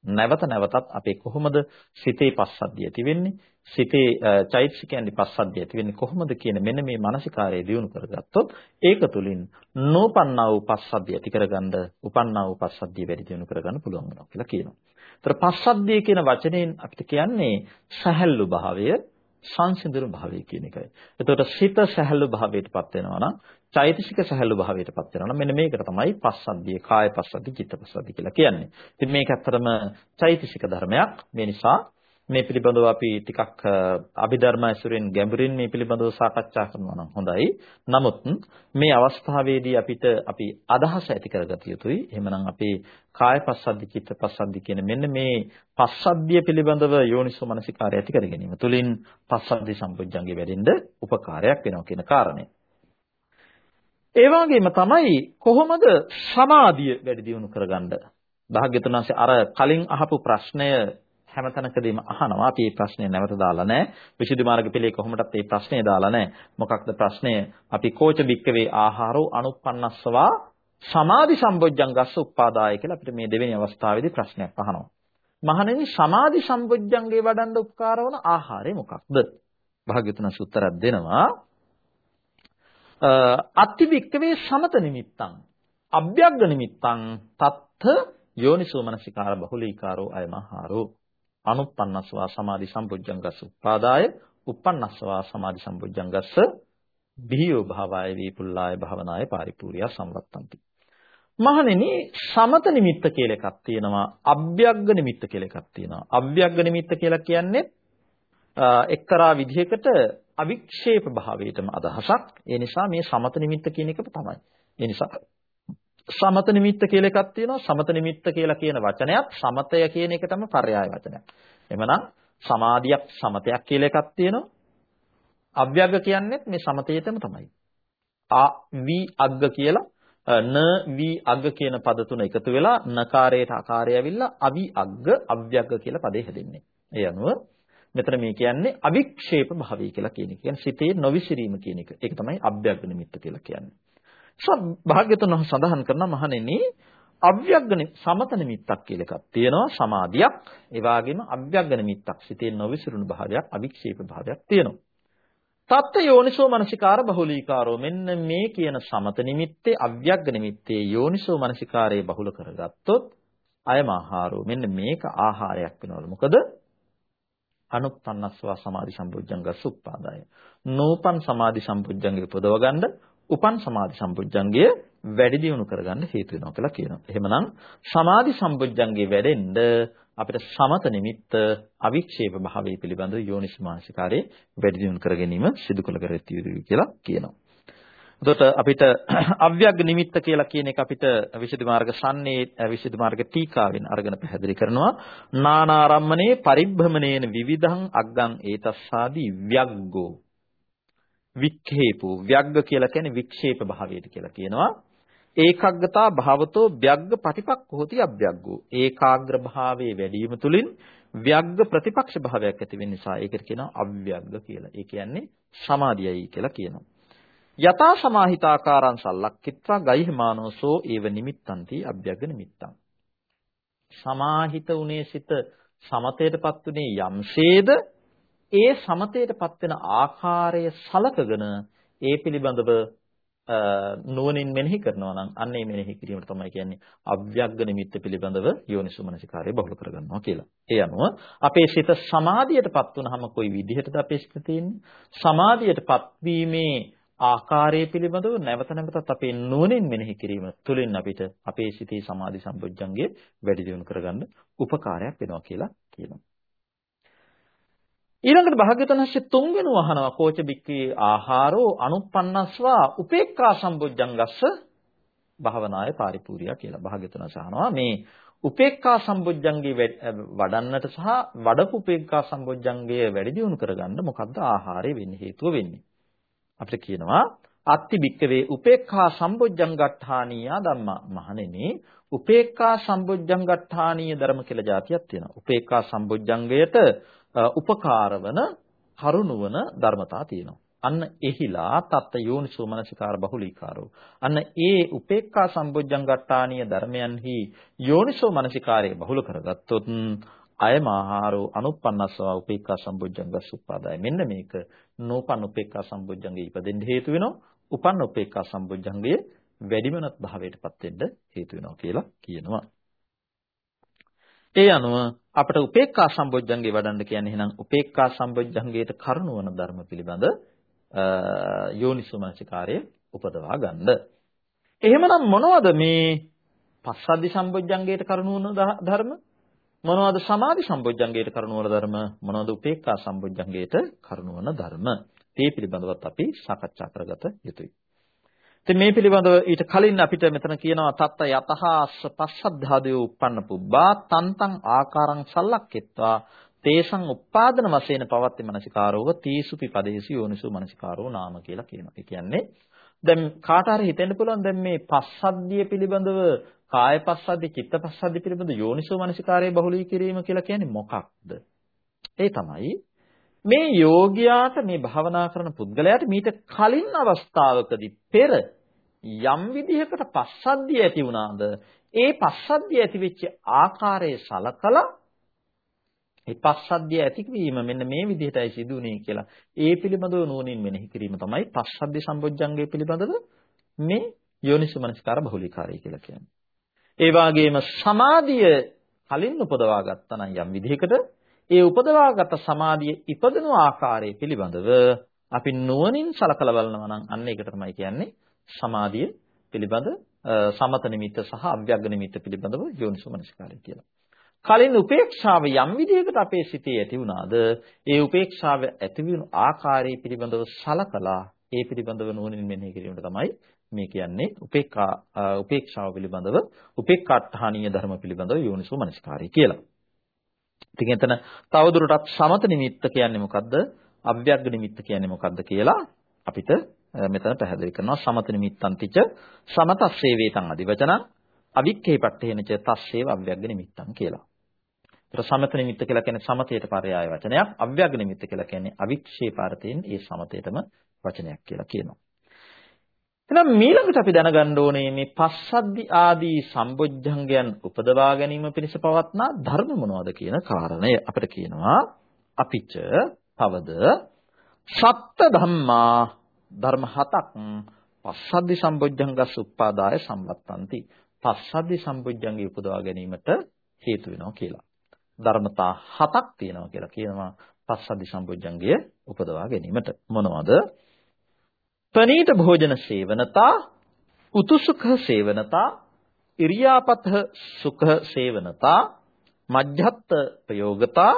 නැවත නැවතත් අපේ කොහොමද සිතේ පස්සද්ධිය ඇති වෙන්නේ සිතේ චෛතසිකයන්ගේ පස්සද්ධිය ඇති වෙන්නේ කොහොමද කියන මෙන්න මේ මානසිකාරය දියුණු කරගත්තොත් ඒක තුලින් නෝපන්නා වූ පස්සද්ධිය ඇති කරගන්න උපන්නා වූ පස්සද්ධිය වැඩි දියුණු කරගන්න පුළුවන් වෙනවා කියලා කියනවා. ඒතර පස්සද්ධිය කියන වචනයෙන් අපිට කියන්නේ සැහැල්ලු භාවය, සංසිඳුණු භාවය කියන එකයි. එතකොට සිත සැහැල්ලු භාවයටපත් වෙනවා නම්, චෛතසික සැහැල්ලු භාවයටපත් වෙනවා නම් මෙන්න මේකට තමයි පස්සද්ධිය, කාය පස්සද්ධි, චිත්ත පස්සද්ධි කියලා කියන්නේ. ඉතින් මේක ඇත්තටම චෛතසික ධර්මයක්. මේ නිසා මේ පිළිබඳව අපි ටිකක් අභිධර්ම ඇසුරෙන් ගැඹුරින් මේ පිළිබඳව සාකච්ඡා කරනවා නම් හොඳයි. නමුත් මේ අවස්ථාවේදී අපිට අපි අදහස ඇති කරගත යුතුයි. එහෙමනම් අපි කාය පස්සද්ධි චිත්ත පස්සද්ධි කියන මෙන්න මේ පස්සද්ධිය පිළිබඳව යෝනිසෝ මනසිකාරය ඇති කර ගැනීම තුළින් පස්සද්ධි සම්පූර්ණංගේ වැඩෙන්න උපකාරයක් වෙනවා කියන කාරණය. ඒ වගේම තමයි කොහොමද සමාධිය වැඩි දියුණු කරගන්න? භාග්‍යතුන් වහන්සේ අර කලින් අහපු ප්‍රශ්නය හැමතැනකදීම අහනවා. අපි මේ ප්‍රශ්නේ නැවත දාලා නැහැ. විසුද්ධි මාර්ග පිළේ කොහොමදත් මේ ප්‍රශ්නේ දාලා නැහැ. මොකක්ද ප්‍රශ්නය? අපි කෝච බික්කවේ ආහාරෝ අනුප්පන්නස්සවා සමාධි සම්බොජ්ජංගස්ස උප්පාදාය කියලා අපිට මේ දෙවෙනි අවස්ථාවේදී ප්‍රශ්නයක් අහනවා. මහණෙනි සමාධි සම්බොජ්ජංගේ වඩන්න උපකාර වන ආහාරය මොකක්ද? භාග්‍යතුන් සුත්තරයක් දෙනවා. අත්ති බික්කවේ සමත නිමිත්තං අභ්‍යග්ග නිමිත්තං තත්ථ යෝනිසෝ මනසිකාර බහුලීකාරෝ අයමහාරෝ අනුප්පන්නස්වා සමාධි සම්පුජ්ජංගස්ස උපාදාය උප්පන්නස්වා සමාධි සම්පුජ්ජංගස්ස බිහියෝ භාවාය වීපුල්ලාය භවනාය පාරිපූර්ය සම්වත්තಂತಿ මහණෙනි සමත නිමිත්ත කියලා එකක් තියෙනවා. අභ්‍යග්ග නිමිත්ත කියලා එකක් තියෙනවා. අභ්‍යග්ග නිමිත්ත කියලා කියන්නේ එක්තරා විදිහකට අවික්ෂේප භාවයටම අදහසක්. ඒ නිසා මේ සමත නිමිත්ත කියන එක තමයි. ඒ නිසා සමත නිමිත්ත කියලා එකක් තියෙනවා. සමත නිමිත්ත කියලා කියන වචනයත් සමතය කියන එකටම පర్యాయ වචනයක්. එමනම් සමාධියක් සමතයක් කියලා එකක් තියෙනවා. අව්‍යග්ග කියන්නේත් මේ සමතයේතම තමයි. ආ වි අග්ග කියලා න වි අග්ග කියන පද තුන එකතු වෙලා නකාරයට අකාරය ඇවිල්ලා අවි අග්ග අව්‍යග්ග කියලා පදේ හැදෙන්නේ. ඒ අනුව මෙතන මේ කියන්නේ අවික්ෂේප භාවය කියලා කියන එක. කියන්නේ සිතේ නොවිසිරීම කියන එක. ඒක තමයි අභ්‍යග්ග නිමිත්ත කියලා කියන්නේ. සබ් භාග්‍යතුන් සඳහන් කරන මහණෙනි අව්‍යග්ග සමත නිමිත්තක් කියලා එකක් තියෙනවා සමාධියක්. ඒ වගේම අව්‍යග්ග නිමිත්තක් සිතේ නොවිසිරුණු භාවයක් අවික්ෂේප භාවයක් තියෙනවා. තත්ත යෝනිසෝ මනසිකාර බහුලීකාරෝ. මෙන්න මේ කියන සමත නිමිත්තේ අව්‍යග්ග නිමිත්තේ යෝනිසෝ මනසිකාරයේ බහුල කරගත්තොත් අයමහාරෝ. මෙන්න මේක ආහාරයක් වෙනවලු. මොකද? අනුප්පන්නස්වා සමාධි සම්බුද්ධංග සුප්පාදාය. නූපන් සමාධි සම්බුද්ධංගේ උපදව ගන්න උපන් සමාධි සම්බුද්ධංගය වැඩි දියුණු කරගන්න හේතු වෙනවා කියලා කියනවා. එහෙමනම් සමාධි සම්බුද්ධංගේ වැඩෙන්න අපිට සමත නිමිත්ත අවික්ෂේප භාවය පිළිබඳ යෝනිසමානසිකාරයේ වැඩි දියුණු කර ගැනීම සිදු කළ කර යුතුයි කියලා කියනවා. එතකොට අපිට අව්‍යග්ග නිමිත්ත කියලා කියන එක අපිට විසුද්ධි මාර්ග සම්නේ විසුද්ධි මාර්ග ටීකාවෙන් අරගෙන පැහැදිලි කරනවා නානාරම්මනේ පරිබ්‍රමණේන විවිධං අග්ගං ඒතස්සාදී ව්‍යග්ගෝ වික්ඛේපෝ ව්‍යග්ග කියලා කියන්නේ වික්ෂේප භාවයට කියලා කියනවා ඒකග්ගතා භාවතෝ ව්‍යග්ග ප්‍රතිපක් හොති අභ්‍යග්ගෝ ඒකාග්‍ර භාවයේ වැඩි වීම තුලින් ව්‍යග්ග ප්‍රතිපක්ෂ භාවයක් ඇති වෙන නිසා ඒකට කියනවා අව්‍යග්ග කියලා. ඒ කියන්නේ සමාධියයි කියලා කියනවා. යතා සමාහිතාකාරං සල්ලක්කිත්වා ගයිහමානෝසෝ ඒව නිමිත්තන්ති අභ්‍යග්ග නිමිත්තං. සමාහිත උනේ සිත සමතේටපත් උනේ යම්සේද ඒ සමතේටපත් වෙන ආකාරය සලකගෙන ඒ පිළිබඳව නුවණින් මෙනෙහි කරනවා නම් අන්න ඒ මෙනෙහි කිරීමට තමයි කියන්නේ අව්‍යග්ග නිමිත්ත පිළිබඳව යෝනිසුමනසිකාරය බහුල කරගන්නවා කියලා. ඒ අනුව අපේ සිත සමාධියටපත් වුනහම කොයි විදිහටද අපේ සිත තියෙන්නේ? සමාධියටපත් වීමේ ආකාරය පිළිබඳව නැවත නැවතත් අපේ නුවණින් මෙනෙහි කිරීම තුළින් අපිට අපේ සිතේ සමාධි සම්පොඥංගය වැඩි දියුණු කරගන්න උපකාරයක් වෙනවා කියලා කියනවා. ඊළඟට භාග්‍යවතුන් හස්සේ තුන්වෙනි වහනවා. කෝච බික්කේ ආහාරෝ අනුප්පන්නස්වා උපේක්ඛා සම්බොජ්ජංගස්ස භාවනාය පාරිපූර්ණිය කියලා භාග්‍යවතුන් අහනවා. මේ උපේක්ඛා සම්බොජ්ජංගේ වඩන්නට සහ වඩපු උපේක්ඛා සම්බොජ්ජංගය වැඩි දියුණු කරගන්න මොකද්ද ආහාරය වෙන්නේ හේතුව වෙන්නේ? අපිට කියනවා අත්ති බික්කවේ උපේක්ඛා සම්බොජ්ජංගට්ඨානීය ධම්මා. මහණෙනි උපේක්ඛා සම්බොජ්ජංගට්ඨානීය ධර්ම කියලා જાතියක් තියෙනවා. උපේක්ඛා සම්බොජ්ජංගයට උපකාර වන කරුණුවන ධර්මතා තියෙනවා. අන්න එහිලා තත්ත යෝනිසෝ මනසිකාර බහුලීකාරෝ. අන්න ඒ උපේක්ඛා සම්බොජ්ජංගට්ටානීය ධර්මයන්හි යෝනිසෝ මනසිකාරය බහුල කරගත්තොත් අයමාහාරෝ අනුප්පන්නස්සව උපේක්ඛා සම්බොජ්ජංගස් උපාදාය. මෙන්න මේක නෝපන් උපේක්ඛා සම්බොජ්ජංගේ ඉපදෙන්න හේතු වෙනවා. උපන් උපේක්ඛා සම්බොජ්ජංගයේ වැඩිමනත් භාවයටපත් වෙන්න හේතු වෙනවා කියලා කියනවා. ඒ අනුව අපට උපේක්ඛා සම්බොජ්ජංගේ වඩන්න කියන්නේ එහෙනම් උපේක්ඛා සම්බොජ්ජංගයට කරුණ වන ධර්ම පිළිබඳ යෝනිසුමනසිකාරය උපදවා ගන්න. එහෙමනම් මොනවද මේ පස්සද්ධි සම්බොජ්ජංගයට කරුණ වන ධර්ම? මොනවද සමාධි සම්බොජ්ජංගයට කරුණ වන ධර්ම? මොනවද උපේක්ඛා සම්බොජ්ජංගයට කරුණ වන ධර්ම? මේ පිළිබඳවත් අපි සාකච්ඡා කරගත යුතුයි. ඉතින් මේ පිළිබඳව ඊට කලින් අපිට මෙතන කියනවා තත්ත යතහාස්ස පස්සද්ධාදයෝ උප්පන්න පුබ්බා තන්තං ආකාරං සල්ලක්කෙත්වා තේසං උප්පාදන වශයෙන් පවත්තේ මනසිකාරෝව තීසුපි පදේසු යෝනිසු මනසිකාරෝ නාම කියලා කියනවා. ඒ කියන්නේ දැන් කාට හරි හිතෙන්න පුළුවන් දැන් මේ පස්සද්ධිය පිළිබඳව කාය පස්සද්ධි චිත්ත පස්සද්ධි පිළිබඳ යෝනිසෝ මනසිකාරයේ බහුලී කිරීම කියලා කියන්නේ මොකක්ද? ඒ තමයි මේ යෝගියාට මේ භාවනා කරන පුද්ගලයාට මීට කලින් අවස්ථාවකදී පෙර යම් විදිහකට පස්සද්ධිය ඇති වුණාද ඒ පස්සද්ධිය ඇති වෙච්ච ආකාරය සලකලා ඒ පස්සද්ධිය ඇතිවීම මෙන්න මේ විදිහටයි සිදුුනේ කියලා ඒ පිළිබඳව නුවණින් මෙනෙහි කිරීම තමයි පස්සද්ධි සම්බොජ්ජංගය පිළිබඳව මේ යෝනිසමනස්කාර බහුලීකාරය කියලා කියන්නේ. ඒ වගේම සමාධිය කලින් උපදවා ගත්තා නම් යම් විදිහකට ඒ උපදවාගත් සමාධිය ඉපදෙන ආකාරය පිළිබඳව අපි නුවණින් සලකලා බලනවා නම් අන්න ඒකට තමයි කියන්නේ සමාධිය පිළිබඳ සමත නිමිත්ත සහ අභ්‍යග්ග නිමිත්ත පිළිබඳව යෝනිසෝමනසිකාරය කියලා. කලින් උපේක්ෂාව යම් විදිහකට අපේ සිතේ ඇති වුණාද ඒ උපේක්ෂාව ඇති වුණු ආකාරය පිළිබඳව සලකලා ඒ පිළිබඳව නුවණින් මෙනෙහි කිරීමට තමයි මේ කියන්නේ උපේක්ඛා උපේක්ෂාව පිළිබඳව උපේක්ඛාඨානීය ධර්ම පිළිබඳව යෝනිසෝ මනස්කාරය කියලා. ඉතින් එතන තවදුරටත් සමත නිමිත්ත කියන්නේ මොකද්ද? අභ්‍යග්ග නිමිත්ත කියන්නේ මොකද්ද කියලා අපිට මෙතන පැහැදිලි කරනවා සමත නිමිත්තන් තිච සමතස්සේ වේතං අදිවචනං අවික්කේපට්ඨේනච තස්සේව අභ්‍යග්ග නිමිත්තං කියලා. ඒතර සමත නිමිත්ත කියලා කියන්නේ සමතයට පරයාය වචනයක්. අභ්‍යග්ග නිමිත්ත කියලා කියන්නේ අවික්ෂේපාර්ථයෙන් ඒ සමතයටම වචනයක් කියලා කියනවා. එහෙනම් මීළඟට අපි දැනගන්න ඕනේ මේ පස්සද්ධි ආදී සම්බොජ්ජංගයන් උපදවා ගැනීම පිණිස පවත්නා ධර්ම මොනවද කියන කාරණය. අපිට කියනවා අපිට තවද සත්ත ධම්මා ධර්ම හතක්. පස්සද්ධි සම්බොජ්ජංගස් උප්පාදාය සම්බත්තಂತಿ පස්සද්ධි සම්බොජ්ජංගේ උපදවා ගැනීමට හේතු වෙනවා කියලා. ධර්මතා හතක් තියෙනවා කියලා කියනවා පස්සද්ධි සම්බොජ්ජංගය උපදවා ගැනීමට. මොනවද? ප්‍රනීත භෝජන සේවනතා උතුසුඛ සේවනතා ඉරියාපත සුඛ සේවනතා මජ්ජත් ප්‍රයෝගතා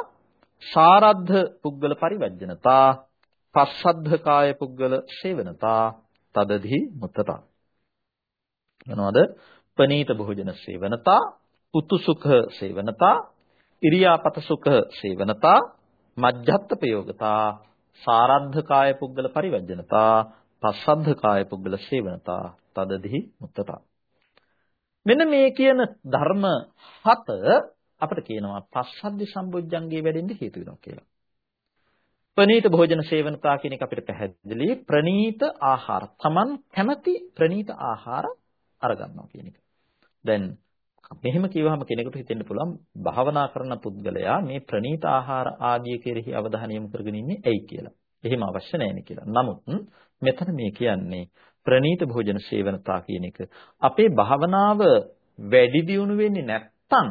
සාරද්ධ පුද්ගල පරිවර්ජනතා පස්සද්ධ කාය පුද්ගල සේවනතා තදදි මුත්තතා. මොනවද? ප්‍රනීත භෝජන සේවනතා උතුසුඛ සේවනතා ඉරියාපත සුඛ සේවනතා මජ්ජත් ප්‍රයෝගතා සාරද්ධ කාය පුද්ගල පරිවර්ජනතා පස්සද්ධ කාය පුද්ගල සේවනතා තදදි මුත්තතා මෙන්න මේ කියන ධර්ම හත අපිට කියනවා පස්සද්ධි සම්බුද්ධංගේ වැඩෙන්න හේතු වෙනවා කියලා. ප්‍රනීත භෝජන සේවනතා කියන එක අපිට පැහැදිලි ප්‍රනීත ආහාර. Taman කැමති ප්‍රනීත ආහාර අරගන්නවා කියන එක. දැන් මෙහෙම කියවහම කෙනෙකුට හිතෙන්න පුළුවන් භාවනා කරන පුද්ගලයා මේ ප්‍රනීත ආහාර ආදිය කෙරෙහි අවධානය යොමු කරගෙන ඉන්නේ ඇයි කියලා. එහෙම අවශ්‍ය නැහැ කියලා. නමුත් මෙතන මේ කියන්නේ ප්‍රනීත භෝජන සේවනතා කියන එක අපේ භාවනාව වැඩි දියුණු වෙන්නේ නැත්තම්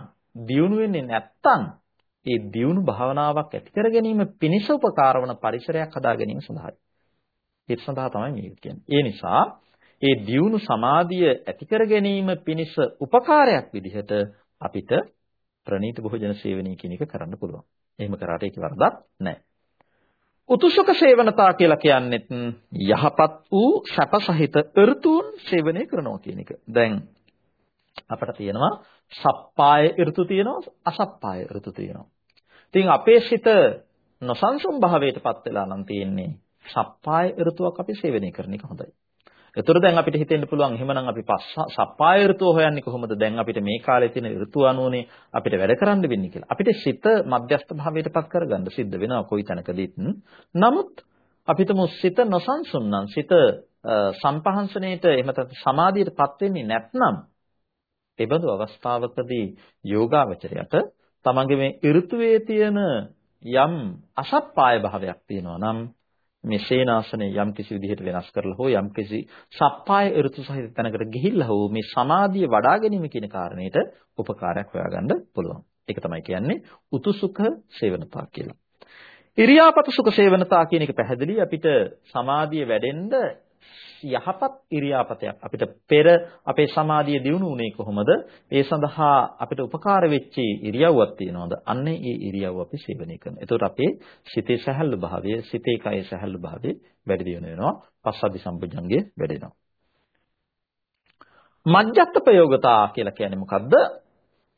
දියුණු වෙන්නේ නැත්තම් ඒ දියුණු භාවනාවක් ඇති කර ගැනීම පිණිස උපකාර වන පරිසරයක් හදා ගැනීම සඳහායි. ඒ සඳහා තමයි මේක කියන්නේ. ඒ නිසා ඒ දියුණු සමාධිය ඇති කර ගැනීම පිණිස උපකාරයක් විදිහට අපිට ප්‍රනීත භෝජන සේවනය කියන එක කරන්න පුළුවන්. එහෙම කරාට ඒක වරදක් නැහැ. උතුසක සේවනතා කියලා කියන්නේත් යහපත් වූ සැපසහිත ඍතුන් සේවනය කරනවා කියන එක. දැන් අපට තියෙනවා සප්පාය ඍතු තියෙනවා අසප්පාය ඍතු තියෙනවා. ඉතින් අපේ සිත නොසන්සුන් භාවයටපත් වෙලා නම් තියෙන්නේ සප්පාය ඍතුවක් අපි සේවනය කරන එක හොඳයි. එතකොට දැන් අපිට හිතෙන්න පුළුවන් එහෙමනම් අපි සප්පාය ඍතුව හොයන්නේ කොහොමද? දැන් අපිට මේ කාලේ තියෙන ඍතු අනුවනේ අපිට වැඩ කරන්න වෙන්නේ කියලා. අපිට සිත මධ්‍යස්ථ භාවයටපත් කරගන්න සිද්ධ වෙනවා කොයි තැනකදීත්. නමුත් අපිට සිත නොසන්සුන් නම් සිත සම්පහන්සණයට එහෙම නැත්නම් සමාධියටපත් වෙන්නේ නැත්නම් ඒබඳු අවස්ථාවකදී යෝගාවචරයට තමන්ගේ මේ ඍතුවේ තියෙන යම් අසප්පාය භාවයක් තියෙනවා නම් මේ සේනාසනය යම්කිසි විදිහට වෙනස් කරලා හෝ යම්කිසි සප්පාය ඍතු සහිත තැනකට ගිහිල්ලා හෝ මේ සමාධිය වඩා ගැනීම කියන කාරණේට උපකාරයක් හොයාගන්න පුළුවන්. ඒක තමයි කියන්නේ උතුසුඛ සේවනතා කියලා. ඉරියාපත සුඛ සේවනතා කියන එක පැහැදිලි අපිට සමාධිය වැඩෙන්න යහපත් ඉරියාපතයක් අපිට පෙර අපේ සමාධිය දියුණු වුණේ කොහොමද? ඒ සඳහා අපිට උපකාර වෙච්ච ඉරියව්වක් තියෙනවද? අන්නේ ඒ ඉරියව්ව අපි සේවනය කරනවා. එතකොට අපේ සිතේ සැහැල්ලු භාවය, සිතේ කයේ සැහැල්ලු භාවය වැඩි දියුණු වෙනවා. පස්සද්ධි සම්පජන්ගේ වැඩෙනවා. මජ්ජත් ප්‍රයෝගතා කියලා කියන්නේ මොකද්ද?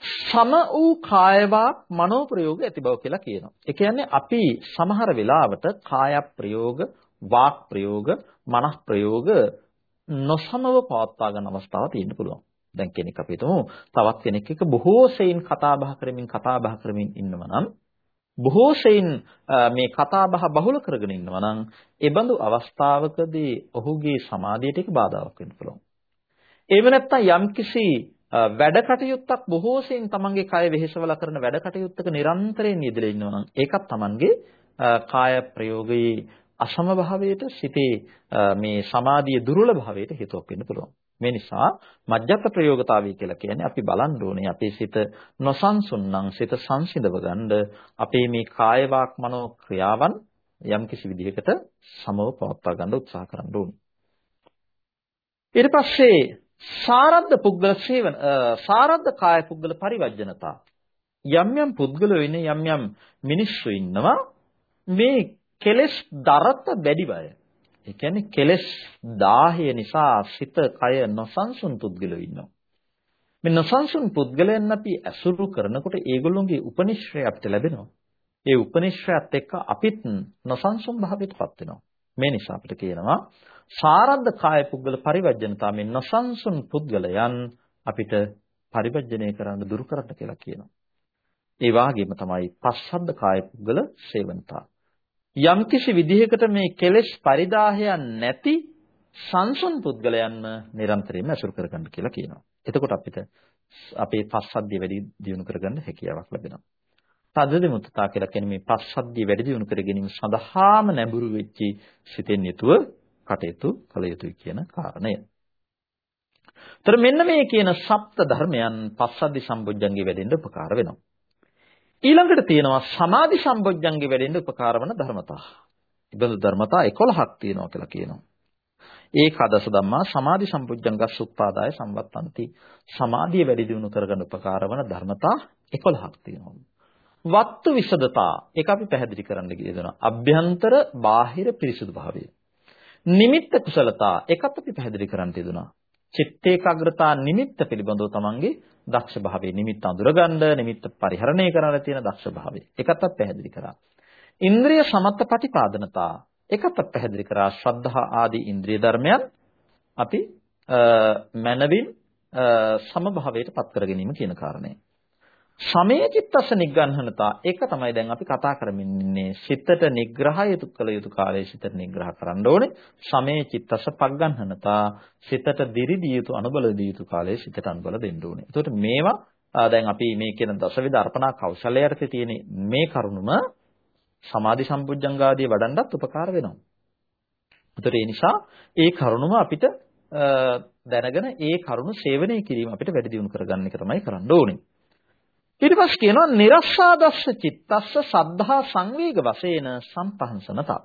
සම වූ කායවා මනෝ ප්‍රයෝග ඇති බව කියලා කියනවා. ඒ කියන්නේ අපි සමහර වෙලාවට කාය ප්‍රයෝග, වාක් ප්‍රයෝග, මනස් ප්‍රයෝග නොසමව පවත්වා ගන්න අවස්ථාවක් තියෙන්න පුළුවන්. දැන් කෙනෙක් අපි හිතමු තවත් කෙනෙක් එක්ක බොහෝ සෙයින් කතා බහ කරමින් කතා බහ කරමින් ඉන්නවා නම් බොහෝ සෙයින් මේ කතා බහ බහුල කරගෙන ඉන්නවා නම් ඒ බඳු අවස්ථාවකදී ඔහුගේ සමාධියට ඒක බාධාවක් වෙන්න පුළුවන්. එහෙම නැත්නම් යම්කිසි වැඩ කටයුත්තක් බොහෝ සෙයින් තමන්ගේ කය වෙහෙසවලා කරන වැඩ කටයුත්තක නිරන්තරයෙන් යෙදලා ඉන්නවා නම් ඒකත් තමන්ගේ කාය ප්‍රයෝගයේ අසම භාවයට සිතේ මේ සමාධිය දුර්වල භාවයට හේතුවක් වෙන්න පුළුවන්. මේ නිසා මජ්ජත් ප්‍රයෝගතාවය කියලා කියන්නේ අපි බලන්න ඕනේ අපේ සිත නොසන්සුන් නම් සිත සංසිඳව ගන්න අපේ මේ කාය වාක් මනෝ ක්‍රියාවන් යම්කිසි විදිහකට සමව පවත්වා ගන්න උත්සාහ කරන්න ඕනේ. ඊට පස්සේ සාරද්ද පුද්ගල සේවන සාරද්ද කාය පුද්ගල පරිවර්ජනතා යම් යම් පුද්ගලයෝ ඉන්නේ යම් යම් මිනිස්සු ඉන්නවා මේ කෙලෙස් දරත බැඩි බය. ඒ කියන්නේ කෙලෙස් 10 නිසා සිත කය නොසන්සුන් පුද්ගලයෝ ඉන්නවා. මේ නොසන්සුන් පුද්ගලයන් අපි ඇසුරු කරනකොට ඒගොල්ලොන්ගේ උපනිශ්‍රය අපිට ලැබෙනවා. ඒ උපනිශ්‍රයත් එක්ක අපිත් නොසන්සුන් භාවයටපත් වෙනවා. මේ නිසා අපිට කියනවා සාරද්ද කාය පුද්ගල පරිවර්ජනතා මේ නොසන්සුන් පුද්ගලයන් අපිට පරිවර්ජනය කරන්න දුරු කරන්න කියලා කියනවා. ඒ වාගේම තමයි පස්සද්ද කාය පුද්ගල සේවනතා. යම්කිසි විදිහකට මේ කෙලෙස් පරිදාහයන් නැති සංසුන් පුද්ගලයන්ම නිරන්තරයෙන්ම අසුර කරගන්න කියලා කියනවා. එතකොට අපිට අපේ පස්සද්ධිය වැඩි දියුණු කරගන්න හැකියාවක් ලැබෙනවා. තදද මුත්තතා කියලා කියන්නේ මේ පස්සද්ධිය වැඩි දියුණු කර ගැනීම සඳහාම නැඹුරු වෙච්ච සිතෙන් යුතුව කටයුතු කළ යුතුයි කියන කාරණය. ତර මෙන්න මේ කියන සප්ත ධර්මයන් පස්සද්ධි සම්බොජ්ජංගේ වැඩෙන්න උපකාර වෙනවා. ඊළඟට තියෙනවා සමාධි සම්බොජ්ජංගේ වැඩෙන්න උපකාර වන ධර්මතා. ඉබඳු ධර්මතා 11ක් තියෙනවා කියලා කියනවා. ඒකාදස ධම්මා සමාධි සම්පුජ්ජංගස් උත්පාදාය සම්වත්තಂತಿ සමාධිය වැඩි දියුණු කරගන්න උපකාර වන ධර්මතා 11ක් තියෙනවා. වත්තු විසදතා ඒක අපි පැහැදිලි කරන්න කියනවා. අභ්‍යන්තර බාහිර පිරිසුදු භාවය. නිමිත්ත කුසලතා ඒකත් අපි පැහැදිලි කරන්න තියදුනා. චිත්තේකාග්‍රතා නිමිත්ත පිළිබඳව තමන්ගේ දක්ෂ භාවයේ නිමිත්ත අඳුරගන්න නිමිත්ත පරිහරණය කරන්න තියෙන දක්ෂ භාවය. ඒකත් අපි පැහැදිලි කරා. ඉන්ද්‍රිය සමත්ත ප්‍රතිපාදනතා ඒකත් අපි පැහැදිලි කරා ශ්‍රද්ධා ආදී ඉන්ද්‍රිය ධර්මයන් අපි මනවින් සමභාවයට පත් කර ගැනීම කියන කාරණය. සමේ චිත්තස නිග්‍රහණතා ඒක තමයි දැන් අපි කතා කරමින් ඉන්නේ සිතට නිග්‍රහය කළ යුතු කාලයේ සිතට නිග්‍රහ කරන්න ඕනේ සමේ චිත්තස පග්ගන්හනතා සිතට දිරිදිය යුතු අනුබල දිය යුතු කාලයේ සිතට අනුබල දෙන්න ඕනේ. එතකොට මේවා දැන් අපි මේ කියන දසවිධ අර්පණා කෞශලයට තියෙන මේ කරුණුම සමාධි සම්පුජ්ජංගාදී වඩන්නත් උපකාර වෙනවා. ඒතර ඒ නිසා ඒ කරුණම අපිට දැනගෙන ඒ කරුණු සේවනය කිරීම අපිට වැඩි දියුණු කරගන්න එක තමයි කරන්න ඕනේ. ඊට පස්සේ කියනවා නිරස්සාදස්ස චිත්තස්ස සද්ධා සංවේග වශයෙන් සම්පහන්සනතා.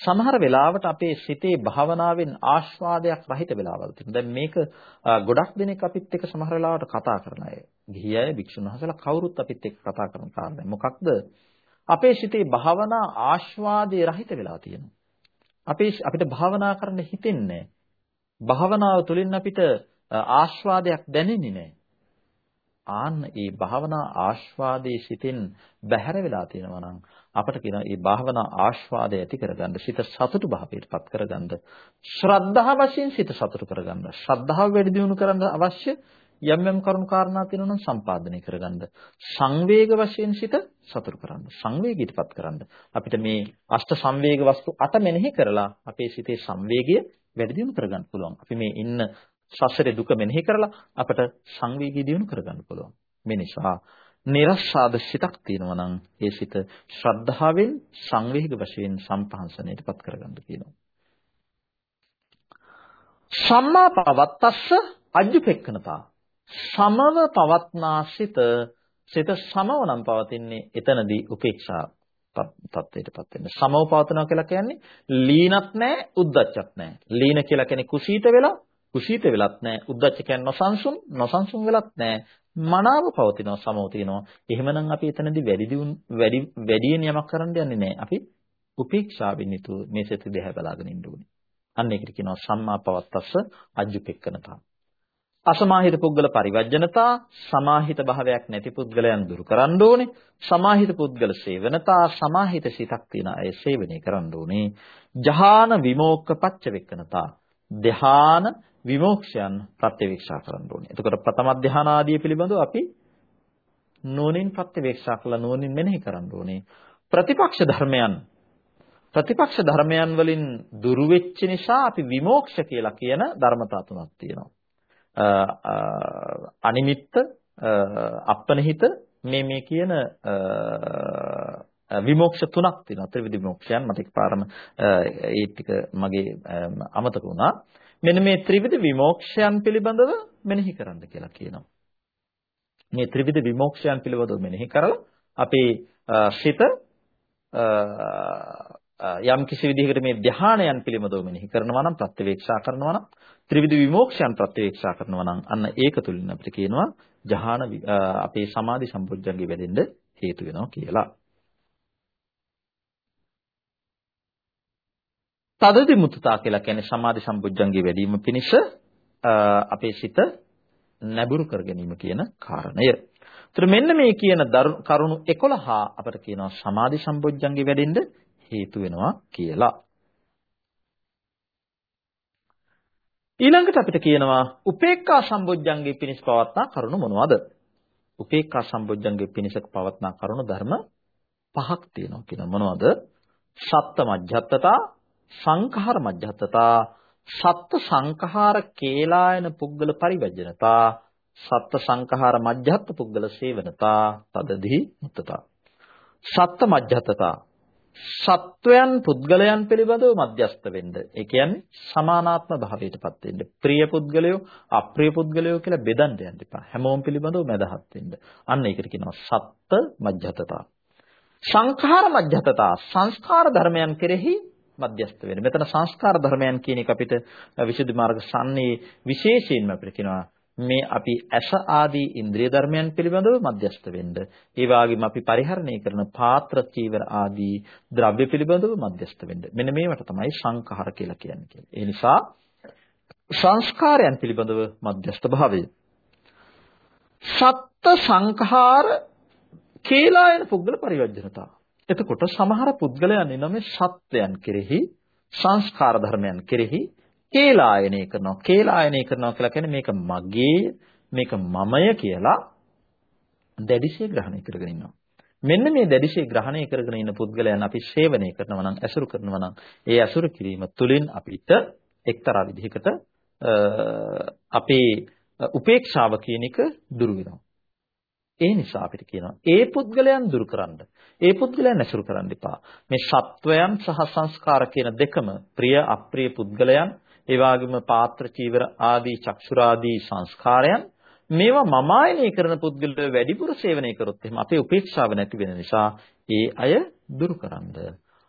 සමහර වෙලාවට අපේ සිතේ භාවනාවෙන් ආස්වාදයක් රහිත වෙලාවල් තියෙනවා. දැන් මේක ගොඩක් දෙනෙක් අපිත් එක්ක සමහර වෙලාවට කතා කරන අය. ගිහි අය භික්ෂුන් වහන්සේලා කවුරුත් අපිත් එක්ක කතා කරන කාරණා. මොකක්ද? අපේ සිතේ භාවනා ආස්වාදයේ රහිත වෙලා තියෙනවා. අපේ අපිට භාවනා කරන්න හිතෙන්නේ භාවනාව තුළින් අපිට ආස්වාදයක් දැනෙන්නේ නැහැ. ආන්න ඒ භාවනා ආස්වාදයේ සිටින් බැහැර වෙලා තියෙනවා නම් අපට කියනවා මේ භාවනා ආස්වාදය ඇති කරගන්න සිත සතුටු භාවයටපත් කරගන්න ශ්‍රද්ධාව වශයෙන් සිත සතුටු කරගන්න ශ්‍රද්ධාව වැඩි දියුණු කරන්න අවශ්‍ය යම් යම් කරුණු කාරණා තියෙනවා නම් සම්පාදනය කරගන්න සංවේග වශයෙන් සිත සතුටු කරන්න සංවේගීටපත් කරන්න. අපිට මේ අෂ්ට සංවේග වස්තු අට මෙනෙහි කරලා අපේ සිතේ සංවේගය වැඩි දියුණු කරගන්න පුළුවන්. අපි මේ ඉන්න සසරේ දුක මෙනෙහි කරලා අපට සංවේගී දියුණු කරගන්න පුළුවන්. මේ නිසා නිර්සාද සිතක් තියෙනවා නම් ඒ සිත ශ්‍රද්ධාවෙන් සංවේග වශයෙන් සම්පහන්සණයටපත් කරගන්න කියනවා. සම්මා පවත්තස්ස අජ්ජුපෙක්කනතා. සමව පවත්නා සිත සිත සමව නම් පවතින්නේ එතනදී උපේක්ෂා තත්ත්වයටපත් වෙන්න. සමව පවතනවා කියලා කියන්නේ ලීනත් නැහැ, උද්දච්චත් නැහැ. ලීන කියලා කියන්නේ කුසීත වෙලා කුසීත වෙලත් නැහැ. උද්දච්ච කියන්නේ නොසන්සුන්, නොසන්සුන් වෙලත් නැහැ. මනාව පවතිනවා සමව තියෙනවා. එහෙමනම් අපි එතනදී වැඩි දියුණු වැඩි වැඩියෙන් යමක් කරන්න යන්නේ නැහැ. අපි උපේක්ෂාවෙන් යුතුව මේ සිත දෙහැ බලාගෙන ඉන්න ඕනේ. අන්න ඒකට කියනවා සම්මා පවත්තස්ස අජ්ජුපෙක්කනතා. අසමාහිත පුද්ගල පරිවර්ජනතා සමාහිත භාවයක් නැති පුද්ගලයන් දුරු කරන්න ඕනේ සමාහිත පුද්ගල සේවනතා සමාහිත සිතක් තියන අය සේවනය කරන්න ඕනේ ජහාන විමෝක්ක පච්ච වෙක්කනතා ධ්‍යාන විමෝක්ෂයන් ප්‍රත්‍යවේක්ෂා කරන්න ඕනේ. එතකොට ප්‍රථම ධ්‍යාන ආදී පිළිබඳව අපි නෝනින් ප්‍රත්‍යවේක්ෂා කළා නෝනින් මෙනෙහි කරන්න ඕනේ. ප්‍රතිපක්ෂ ධර්මයන් ප්‍රතිපක්ෂ ධර්මයන් වලින් දුරු වෙච්ච නිසා අපි විමෝක්ෂ කියලා කියන ධර්මතා තුනක් තියෙනවා. අනිමිත්ත අපනහිත මේ මේ කියන විමෝක්ෂ තුනක් තියෙනවා. ත්‍රිවිධ විමෝක්ෂයන් මට එකපාරම ඒ ටික මගේ අමතක වුණා. මෙන්න මේ ත්‍රිවිධ විමෝක්ෂයන් පිළිබඳව මෙනෙහි කරන්න කියලා කියනවා. මේ ත්‍රිවිධ විමෝක්ෂයන් පිළිබඳව මෙනෙහි කරලා අපේ සිත යම් කිසි විදිහකට මේ ධානයන් පිළිබඳව මෙනෙහි කරනවා නම් ප්‍රත්‍යවේක්ෂා කරනවා නම් ත්‍රිවිධ විමෝක්ෂයන් ප්‍රත්‍යවේක්ෂා කරනවා නම් අන්න ඒක තුලින් අපිට කියනවා ජහාන අපේ සමාධි සම්පොඥංගේ වැඩෙන්න හේතු වෙනවා කියලා. තදදි මුත්තතා කියලා කියන්නේ සමාධි සම්පොඥංගේ වැඩිම පිණිස අපේ සිත නැඹුරු කර ගැනීම කියන කාරණය. ඒතර මෙන්න මේ කියන කරුණු 11 අපිට කියනවා සමාධි සම්පොඥංගේ වැඩෙන්න හේතු වෙනවා කියලා. ඊළඟට අපිට කියනවා උපේක්ඛා සම්බොජ්ජංගේ පිණිස පවත්නා කරුණු මොනවද? උපේක්ඛා සම්බොජ්ජංගේ පිණිස පවත්නා කරුණු ධර්ම පහක් තියෙනවා කියන මොනවද? සත්ත මජ්ජත්තතා, සංඛාර මජ්ජත්තතා, සත්ත සංඛාර කේලායන පුද්ගල පරිවර්ජනතා, සත්ත සංඛාර මජ්ජත්ත පුද්ගල සේවනතා, තදදී මුත්තතා. සත්ත මජ්ජත්තතා සත්වයන් පුද්ගලයන් පිළිබඳව මධ්‍යස්ත වෙන්න. ඒ කියන්නේ සමානාත්ම භාවයටපත් වෙන්න. ප්‍රිය පුද්ගලයෝ අප්‍රිය පුද්ගලයෝ කියලා බෙදන්න යන්න එපා. හැමෝම පිළිබඳව මැදහත් වෙන්න. අන්න ඒකට කියනවා සත්ත්‍ය මධ්‍යතතා. සංඛාර මධ්‍යතතා සංස්කාර ධර්මයන් කෙරෙහි මධ්‍යස්ත වෙන්න. මෙතන සංස්කාර ධර්මයන් කියන එක අපිට විසුද්ධි මාර්ග සම්නේ විශේෂයෙන්ම අපිට කියනවා මේ අපි ඇස ආදී ඉන්ද්‍රිය ධර්මයන් පිළිබඳව මධ්‍යස්ත වෙන්න. ඒ වගේම අපි පරිහරණය කරන පාත්‍ර චීවර ආදී ද්‍රව්‍ය පිළිබඳව මධ්‍යස්ත වෙන්න. මෙන්න මේවට තමයි සංඛාර කියලා කියන්නේ. ඒ නිසා සංස්කාරයන් පිළිබඳව මධ්‍යස්ත භාවය. සත්ත සංඛාර කේලායන පුද්ගල පරිවර්ජනතා. එතකොට සමහර පුද්ගලයන් ඉන්න මේ සත්වයන් කෙරෙහි සංස්කාර ධර්මයන් කෙරෙහි කේලායනය කරනවා. කේලායනය කරනවා කියලා කියන්නේ මේක මගේ, මේක මමය කියලා දැඩිශේ ග්‍රහණය කරගෙන ඉන්නවා. මෙන්න මේ දැඩිශේ ග්‍රහණය කරගෙන ඉන්න පුද්ගලයන් අපි සේවනය කරනවා නම්, ඇසුරු කරනවා නම්, ඒ ඇසුරු කිරීම තුළින් අපිට එක්තරා විදිහකට අපේ උපේක්ෂාව කියන එක දුරු වෙනවා. ඒ නිසා අපිට කියනවා ඒ පුද්ගලයන් දුරු කරන්න. ඒ පුද්ගලයන් ඇසුරු කරන්න එපා. මේ සත්වයන් සහ සංස්කාර කියන දෙකම ප්‍රිය අප්‍රිය පුද්ගලයන් ඒ වගේම පාත්‍ර චීවර ආදී චක්ෂුරාදී සංස්කාරයන් මේවා මම ආයනය කරන පුද්ගලයෝ වැඩිපුර සේවනය කරොත් එහෙම අපේ උපේක්ෂාව නැති වෙන නිසා ඒ අය දුරු කරන්ද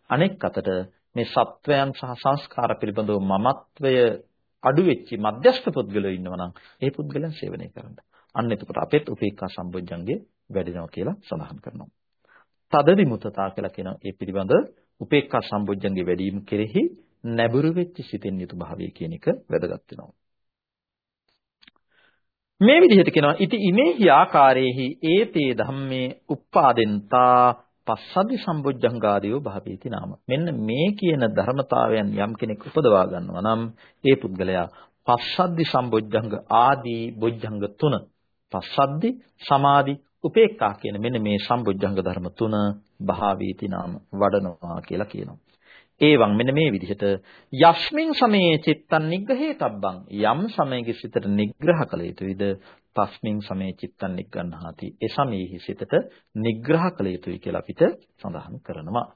අනෙක් අතට මේ සත්වයන් සහ සංස්කාර පිළිබඳව මමත්වය අඩු වෙච්ච මධ්‍යස්ථ පුද්ගලයෝ ඉන්නවා නම් ඒ පුද්ගලයන් සේවනය කරන්න. අන්න එතකොට අපෙත් උපේක්ඛා සම්බොජ්ජංගේ වැඩෙනවා කියලා සඳහන් කරනවා. තදදි මුතතා කියලා කියන ඒ පිළිබඳ උපේක්ඛා සම්බොජ්ජංගේ වැඩිම කෙරෙහි නැඹුරු වෙච්ච සිතෙන් යුතු භාවය කියන එක වැදගත් වෙනවා. මේ විදිහට කියනවා ඉති ඉමේහි ආකාරයේහි ඒතේ ධම්මේ uppādentā පස්සද්ධි සම්බොජ්ජංගාදීව භාවේති නාම. මෙන්න මේ කියන ධර්මතාවයන් යම් කෙනෙක් උපදවා ගන්නවා නම් ඒ පුද්ගලයා පස්සද්ධි සම්බොජ්ජංග ආදී බොජ්ජංග තුන පස්සද්ධි සමාධි උපේක්ඛා කියන මෙන්න මේ සම්බොජ්ජංග ධර්ම තුන භාවීති නාම වඩනවා කියලා කියනවා. ඒවන් මෙන්න මේ විදිහට යස්මින් සමයේ චිත්තං නිග්‍රහේතබ්බං යම් සමයක සිතට නිග්‍රහ කළ යුතුයිද? තස්මින් සමයේ චිත්තං නිග්ගන්හාති ඒ සමයේ සිතට නිග්‍රහ කළ යුතුයි කියලා අපිට සඳහන් කරනවා.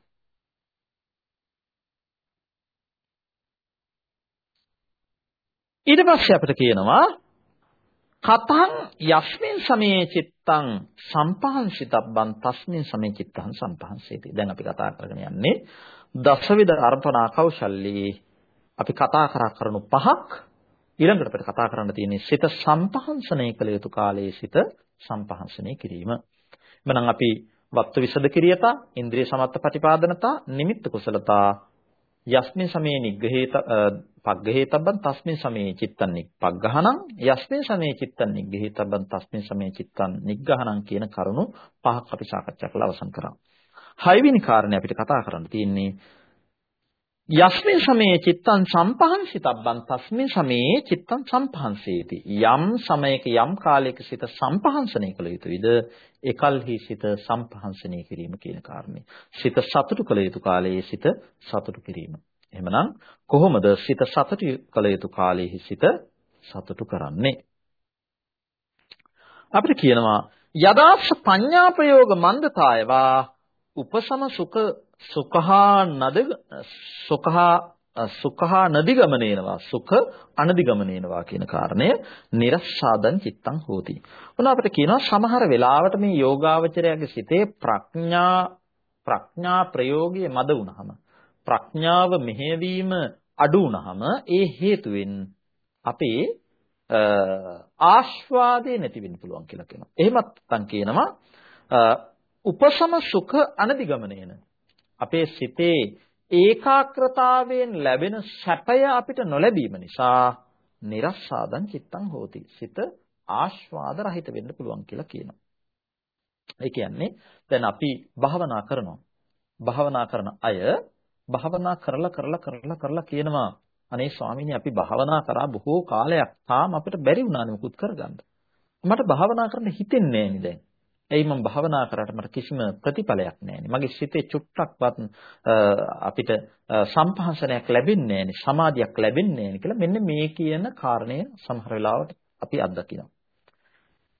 ඊට පස්සේ අපිට කියනවා කතං යස්මින් සමයේ චිත්තං සම්පහන්සිතබ්බං තස්මින් සමයේ චිත්තං සම්පහන්සේති. දැන් අපි කතා කරගෙන යන්නේ දසවිධ අර්පණා කෞශල්‍යී අපි කතා කරා කරුණු පහක්. ඊළඟට අපිට කතා කරන්න තියෙන්නේ සිත සම්පහන්සනය කළ යුතු කාලයේ සිත සම්පහන්සනය කිරීම. එමනම් අපි වත්තු විසද කිරියතා, ඉන්ද්‍රිය සමත්ත ප්‍රතිපාදනතා, නිමිත්ත කුසලතා යස්මින් සමේ නිග්‍රහේත පග්ගහේතබ්බන් තස්මින් සමේ චිත්තං නිප්පග්ගහණං යස්මින් සමේ චිත්තං නිග්‍රහේතබ්බන් තස්මින් සමේ චිත්තං නිග්ගහණං කියන කරුණු පහක් අපි සාකච්ඡා කළා අවසන් කරා. හයවෙනි කාරණේ අපිට කතා කරන්න තියෙන්නේ යස්මින් සමයේ චිත්තං සම්පහන්සිතබ්බන් තස්මින් සමයේ චිත්තං සම්පහන්සේති. යම් සමයක යම් කාලයක සිත සම්පහන්සනය කළ යුතුයිද? එකල්හි සිත සම්පහන්සනය කිරීම කියන කාරණේ. සිත සතුටු කළ යුතු කාලයේ සිත සතුටු කිරීම. එහෙමනම් කොහොමද සිත සතුටු කළ යුතු කාලයේ සිත සතුටු කරන්නේ අපිට කියනවා යදාස්ස පඤ්ඤා ප්‍රයෝග මන්දතායවා උපසම සුඛ සුඛහා නද සුඛහා සුඛහා නදිගමනේනවා සුඛ අනදිගමනේනවා කියන කාරණය නිරස්සාදන් චිත්තං හෝති. මොන අපිට කියනවා සමහර වෙලාවට මේ යෝගාවචරයාගේ සිතේ ප්‍රඥා ප්‍රඥා ප්‍රයෝගයේ මද වුණාම ප්‍රඥාව මෙහෙවීම අඩු වුනහම ඒ හේතුවෙන් අපේ ආස්වාදේ නැති වෙන්න පුළුවන් කියලා කියනවා. එහෙමත් නැත්නම් කියනවා උපසම සුඛ අනදිගමනේන අපේ සිතේ ඒකාග්‍රතාවයෙන් ලැබෙන සැපය අපිට නොලැබීම නිසා නිරස්සාදං චිත්තං හෝති. සිත ආස්වාද රහිත වෙන්න පුළුවන් කියලා කියනවා. ඒ කියන්නේ දැන් අපි භාවනා කරනවා. භාවනා කරන අය භාවනා කරලා කරලා කරලා කරලා කියනවා අනේ ස්වාමීනි අපි භාවනා කරා බොහෝ කාලයක් තාම අපිට බැරි වුණානේ මුකුත් කරගන්න. මට භාවනා කරන්න හිතෙන්නේ නෑනේ දැන්. එයි මම භාවනා කරාට මට කිසිම ප්‍රතිඵලයක් නෑනේ. මගේ සිතේ චුට්ටක්වත් අපිට සම්පහන්සනයක් ලැබෙන්නේ නෑනේ. සමාධියක් ලැබෙන්නේ නෑනේ කියලා මෙන්න මේ කියන කාරණය සමහර වෙලාවට අපි අත්දකිනවා.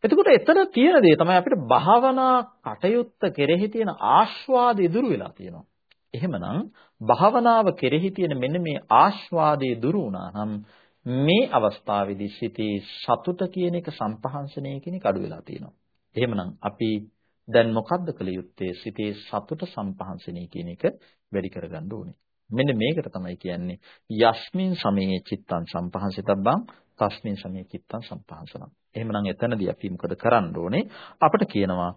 එතකොට එතන තියෙන දේ තමයි අපිට භාවනා කටයුත්ත කෙරෙහි තියෙන ආස්වාද ඉදුරු වෙලා තියෙනවා. එහෙමනම් භාවනාව කෙරෙහි තියෙන මෙන්න මේ ආස්වාදයේ දුරු වුණා නම් මේ අවස්ථාවේදී සිතේ සතුට කියන එක සම්පහන්සනය කියන එක අඩු වෙලා තියෙනවා. එහෙමනම් අපි දැන් මොකද්ද කළ යුත්තේ? සිතේ සතුට සම්පහන්සනය කියන එක වැඩි කරගන්න ඕනේ. මෙන්න මේකට තමයි කියන්නේ යස්මින් සමයේ චිත්තං සම්පහන්සිතබ්බං තස්මින් සමයේ චිත්තං සම්පහන්සනං. එහෙමනම් එතනදී අපි මොකද කරන්න ඕනේ? අපිට කියනවා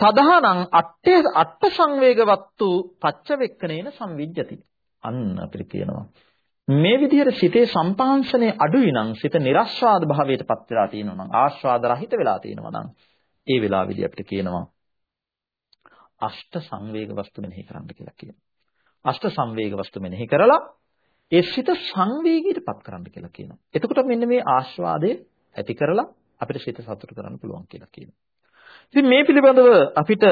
තදහනං අට්ඨේ අට්ඨ සංවේගවත්තු පච්චවෙක්කනේන සංවිජ්ජති. අන්න අපිට කියනවා. මේ විදිහට සිතේ සම්පාංශනේ අඩුයි නම් සිත નિરાස්වාද භාවයට පත් වෙලා තියෙනවා නම් ආස්වාද රහිත වෙලා තියෙනවා නම් ඒ වෙලාවේදී අපිට කියනවා අෂ්ට සංවේග වස්තු මෙනෙහි කරන්න කියලා කියනවා. අෂ්ට සංවේග වස්තු මෙනෙහි කරලා ඒ සිත සංවේගයට පත් කරන්න කියලා කියනවා. එතකොට මෙන්න මේ ආස්වාදයේ ඇති කරලා අපිට සිත සතුට කරන්න පුළුවන් කියලා කියනවා. ඉතින් මේ පිළිබඳව අපිට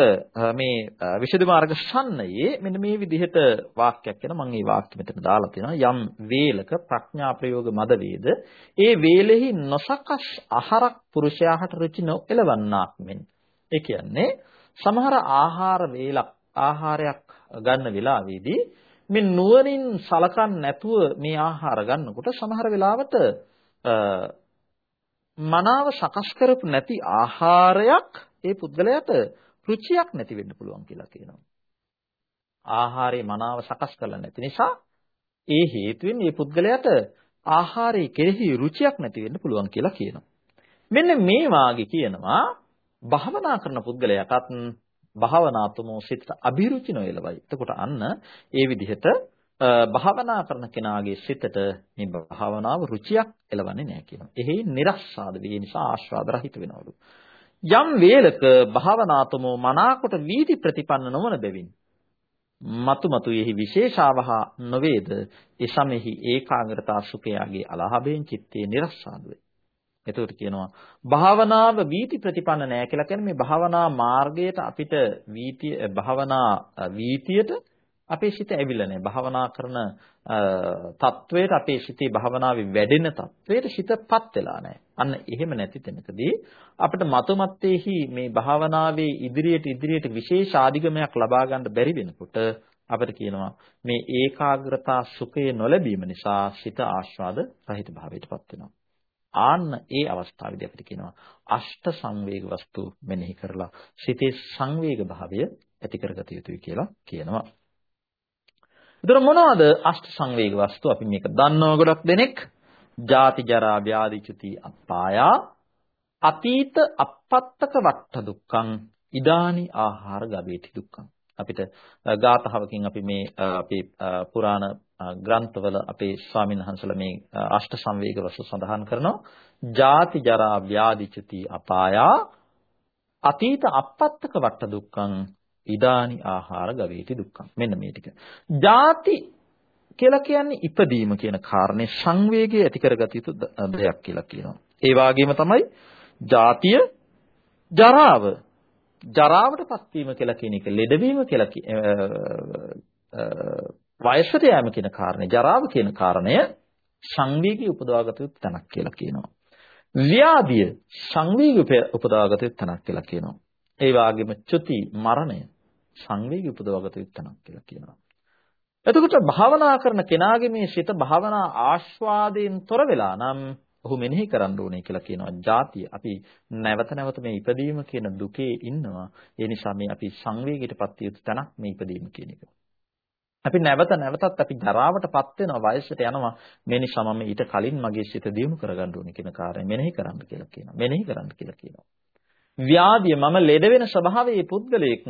මේ විෂද මාර්ග ශන්නයේ මෙන්න මේ විදිහට වාක්‍යයක් වෙන මම මේ වාක්‍ය මෙතන දාලා තියෙනවා. යම් වේලක ප්‍රඥා ප්‍රයෝග මද වේද ඒ වේලෙහි නොසකස් ආහාරක් පුරුෂයාට රුචි නොඑලවන්නාක් මෙන්. ඒ කියන්නේ සමහර ආහාර වේලක් ආහාරයක් ගන්න වෙලාවේදී මේ නුවණින් සලකන්නේ නැතුව මේ ආහාර ගන්නකොට සමහර වෙලාවට මනාව සකස් කරපු නැති ආහාරයක් ඒ පුද්ගලයාට රුචියක් නැති වෙන්න පුළුවන් කියලා කියනවා. ආහාරයේ මනාව සකස් කරලා නැති නිසා ඒ හේතුවෙන් මේ පුද්ගලයාට ආහාරයේ කෙරෙහි රුචියක් නැති වෙන්න පුළුවන් කියලා කියනවා. මෙන්න මේ වාගේ කියනවා භාවනා කරන පුද්ගලයාටත් භාවනාතුමෝ සිතට අභිරුචි නොයලවයි. එතකොට අන්න ඒ විදිහට භාවනා කරන කෙනාගේ සිතට මේ භාවනාව රුචියක් එළවන්නේ නැහැ කියනවා. එහි නිර්ස්සාද වේ නිසා ආස්වාද රහිත වෙනවලු. යම් වේලක භාවනාතමෝ මනාකොට වීති ප්‍රතිපන්න නොවන බැවින් මතු මතු යෙහි විශේෂාවහා නොවේද එසමෙහි ඒකාග්‍රතා සුඛයාගේ අලහබෙන් චිත්තේ නිරස්සාද වේ. එතකොට කියනවා භාවනාව වීති ප්‍රතිපන්න නෑ කියලා කියන්නේ මේ භාවනා මාර්ගයට අපිට වීතිය භාවනා වීතියට අපේ සිත ඇවිල්ලා නැහැ. භාවනා කරන තත්වයට අපේ සිතේ භාවනාවේ වැඩෙන තත්වයට සිතපත් වෙලා නැහැ. අන්න එහෙම නැති තැනකදී අපිට මතමත්තේහි මේ භාවනාවේ ඉදිරියට ඉදිරියට විශේෂ ආධිගමයක් ලබා ගන්න බැරි වෙනකොට අපිට කියනවා මේ ඒකාග්‍රතා සුඛය නොලැබීම නිසා සිත ආස්වාද රහිත භාවයටපත් වෙනවා. ආන්න ඒ අවස්ථාවේදී අපිට කියනවා අෂ්ට සංවේග වස්තු මෙනෙහි කරලා සිතේ සංවේග භාවය ඇති කරගත යුතුයි කියලා කියනවා. ඒතර මොනවද? අෂ්ට සංවේග වස්තු? අපි මේක දන්නව ගොඩක් දෙනෙක්. ජාති ජරා ව්‍යාධි චුති අපායා. අතීත අපත්තක වට දුක්ඛං. ඉදානි ආහාර ගවේටි දුක්ඛං. අපිට ගාතහවකින් අපි මේ අපේ පුරාණ ග්‍රන්ථවල අපේ ස්වාමීන් වහන්සේලා මේ අෂ්ට සංවේග වස්තු සඳහන් කරනවා. ජාති ජරා ව්‍යාධි චුති අපායා. අතීත අපත්තක වට දුක්ඛං. ඉදානි ආහාර ගවේටි දුක්ඛං. මෙන්න මේ ටික. ಜಾති කියලා කියන්නේ ඉපදීම කියන කාරණේ සංවේගය ඇති කරගත යුතු දෙයක් කියලා කියනවා. ඒ වගේම තමයි ಜಾතිය ජරාව. ජරාවටපත් වීම කියලා කියන එක ලෙඩවීම කියලා වයසට යෑම කියන කාරණේ ජරාව කියන කාරණය සංවේගී උපදවාගත යුතු තැනක් කියලා කියනවා. ව්‍යාධිය සංවේගී උපදවාගත යුතු තැනක් කියලා කියනවා. ඒ වගේම චුති මරණය සංවේගී උපදවගත යුත්තනක් කියලා කියනවා. එතකොට භාවනා කරන කෙනාගේ මේ සිත භාවනා ආස්වාදයෙන් තොර වෙලා නම් ඔහු මෙනෙහි කරන්න ඕනේ කියලා කියනවා. ಜಾතිය අපි නැවත නැවත මේ ඉපදීම කියන දුකේ ඉන්නවා. ඒ නිසා මේ අපි සංවේගයටපත් යුතු තැනක් මේ ඉපදීම කියන එක. අපි නැවත නැවතත් අපි ජරාවටපත් වෙනවා වයසට යනවා මේ නිසා මම ඊට කලින් මගේ සිත දියුණු කරගන්න ඕනේ කියන කාරණය මෙනෙහි කරන්න කියලා කියනවා මෙනෙහි කරන්න කියලා කියනවා ව්‍යාධිය මම ලෙඩ වෙන ස්වභාවයේ පුද්ගලයෙක්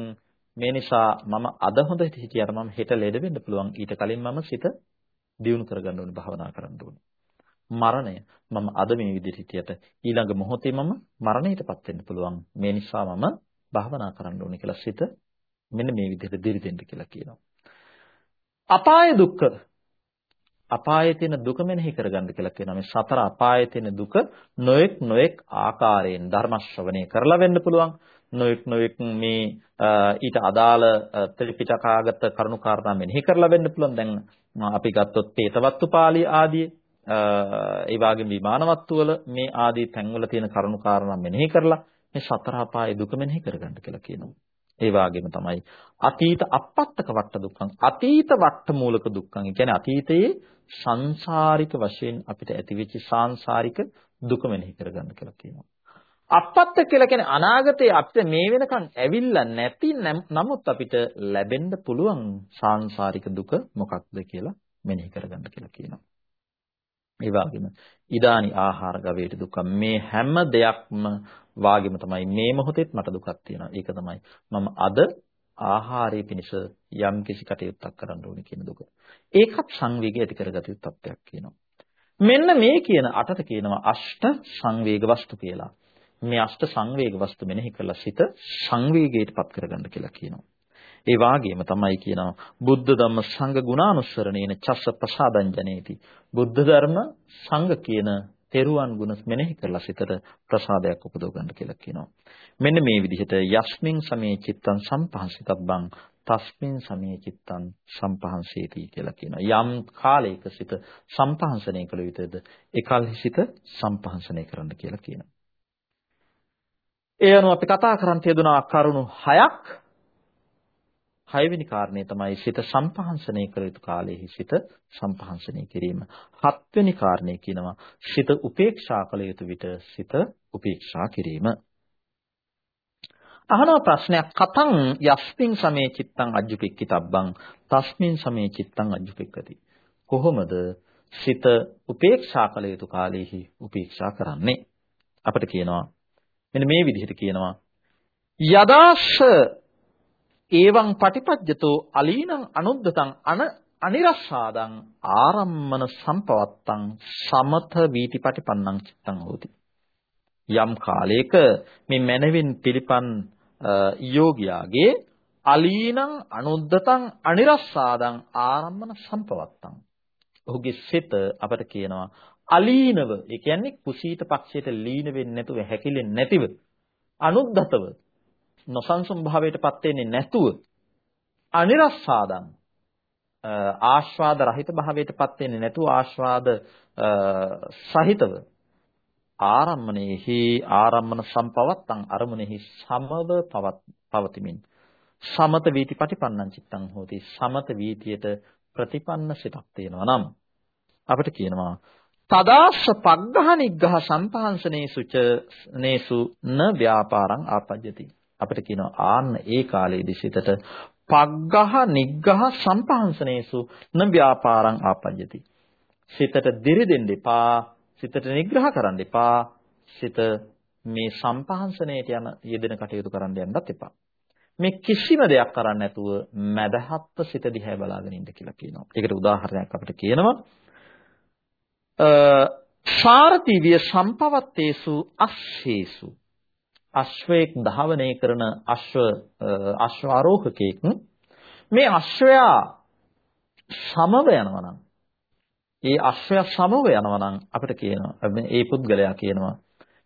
මේ නිසා මම අද හොඳට හිටියට මම හෙට ලෙඩ වෙන්න පුළුවන්. ඊට කලින් මම සිත දියුණු කරගන්න ඕනේ භාවනා කරන්න ඕනේ. මරණය. මම අද මේ විදිහට හිටියට ඊළඟ මොහොතේ මම මරණයටපත් වෙන්න පුළුවන්. මේ නිසා මම භාවනා කරන්න ඕනේ කියලා සිත මෙන්න මේ විදිහට දිරිදෙන්න කියලා කියනවා. අපාය දුක්ඛ අපායේ තියෙන දුක මෙනෙහි කරගන්න කියලා කියනවා. මේ සතර අපායේ තියෙන දුක නොඑක් නොඑක් ආකාරයෙන් ධර්ම ශ්‍රවණය කරලා වෙන්න පුළුවන්. නොඑක් නොඑක් මේ ඊට අදාළ ත්‍රිපිටකාගත කරුණු කාරණා මෙනෙහි කරලා වෙන්න පුළුවන්. දැන් අපි ගත්තොත් තේතවත්තු පාළි ආදී ඒ වගේම විමානවත්තු වල මේ ආදී තැන්වල තියෙන කරුණු කාරණා මෙනෙහි කරලා මේ සතර අපායේ දුක මෙනෙහි කරගන්න කියලා කියනවා. ඒ වගේම තමයි අතීත අපත්තක වට දුක්ඛං අතීත වට මූලක දුක්ඛං. ඒ කියන්නේ අතීතයේ සංසාරික වශයෙන් අපිට ඇතිවෙච්ච සාංශාරික දුක මෙනෙහි කරගන්න කියලා කියනවා. අපත්ත කියලා කියන්නේ අනාගතයේ අපිට මේ වෙනකන් ඇවිල්ලා නැති නමුත් අපිට ලැබෙන්න පුළුවන් සාංශාරික දුක මොකක්ද කියලා මෙනෙහි කරගන්න කියලා කියනවා. ඒ වගේම ඉදානි ආහාර ගවේට දුක මේ හැම දෙයක්ම වාගෙම තමයි මේ මොහොතේත් මට දුකක් තියෙනවා. ඒක තමයි මම අද ආහාරයේ පිණිස යම් කිසි කටයුත්තක් කරන්න ඕනේ කියන දුක. ඒකත් සංවේගය ඇති කරගත යුතු තත්ත්වයක් කියනවා. මෙන්න මේ කියන අටට කියනවා අෂ්ට සංවේග වස්තු කියලා. මේ අෂ්ට සංවේග වස්තු මෙනෙහි කළා සිත සංවේගයටපත් කරගන්න කියලා කියනවා. ඒ වාගේම තමයි කියනවා බුද්ධ ධම්ම සංඝ ගුණානුස්සරණේන චස්ස ප්‍රසාදං ජනේති. බුද්ධ ධර්ම සංඝ කියන තෙරුවන් ගුණ මෙනෙහි කරලා සිතට ප්‍රසාදයක් උපදව ගන්න කියලා කියනවා. මෙන්න මේ විදිහට යස්මින් සමේ චිත්තං සම්පහන්සිතබ්බං තස්මින් සමේ චිත්තං සම්පහන්සේති කියලා කියනවා. යම් කාලයක සිත සම්පහන්සනය කළ යුතුද? ඒකල්හි සිත සම්පහන්සනය කරන්න කියලා කියනවා. ඒ අනුව අපි කතා කරන් තියදුනා කරුණු හයක් හයවෙනි කාරණේ තමයි සිත සම්පහන්සනය කළ යුතු කාලයේ සිත සම්පහන්සනය කිරීම. හත්වෙනි කාරණේ කියනවා සිත උපේක්ෂා කළ යුතු විට සිත උපේක්ෂා කිරීම. අහනවා ප්‍රශ්නයක් කතං යස්මින් සමේ චිත්තං අජ්ජුපෙක්කිතබ්බං තස්මින් සමේ චිත්තං අජ්ජුපෙක්කති. කොහොමද සිත උපේක්ෂා කළ යුතු කාලයේහි උපේක්ෂා කරන්නේ? අපිට කියනවා මෙන්න මේ විදිහට කියනවා. යදාස්ස ඒවං පටිපජ්ජතෝ අලීනං අනුද්දතං අන අනිරස්සාදං ආරම්මන සම්පවත්තං සමත වීතිපටිපන්නං චිත්තං හෝති. යම් කාලයක මේ මනවින් පිළිපන් යෝගියාගේ අලීනං අනුද්දතං අනිරස්සාදං ආරම්මන සම්පවත්තං. ඔහුගේ සිත අපට කියනවා අලීනව. ඒ කියන්නේ කුසීත පක්ෂයට ලීන වෙන්නේ නැතුව හැකිලෙන්නේ නැතිව අනුද්දතව නොසන්සුන් භාවයටපත් වෙන්නේ නැතුව අනිරස්සාදං ආස්වාද රහිත භාවයටපත් වෙන්නේ නැතුව ආස්වාද සහිතව ආරම්මණයෙහි ආරම්මන සම්පවත්තං අරමුණෙහි සමව පවතිමින්. සමත වීති පටිපන්නං චිත්තං හෝති. සමත වීතියට ප්‍රතිපන්න සිතක් තියෙනවා නම් අපිට කියනවා තදාස්ස පග්ඝහ නිග්ඝහ සම්පහන්සනේසු ච නේසු න ව්‍යාපාරං ආපජ්ජති. අපිට කියනවා ආන්න ඒ කාලයේදී සිතට පග්ගහ නිග්ගහ සම්පහන්සනේසු න ව්‍යාපාරං ආපජ්ජති. සිතට දිරිදෙන්න එපා සිතට නිග්‍රහ කරන්න එපා සිත මේ සම්පහන්සනයට යන යෙදෙන කටයුතු කරන්න යන්නත් එපා. මේ කිසිම දෙයක් කරන්නේ නැතුව මදහත්ව සිත දිහා බලාගෙන ඉන්න කියලා කියනවා. ඒකට උදාහරණයක් අපිට කියනවා. සාරතිවිය සම්පවත්තේසු අස්සේසු අශ්වයෙක් ධාවනය කරන අශ්ව අශ්ව ආරෝහකෙක් මේ අශ්වයා සමව යනවා නම් ඒ අශ්වයා සමව යනවා නම් අපිට කියනවා ඒ පුද්ගලයා කියනවා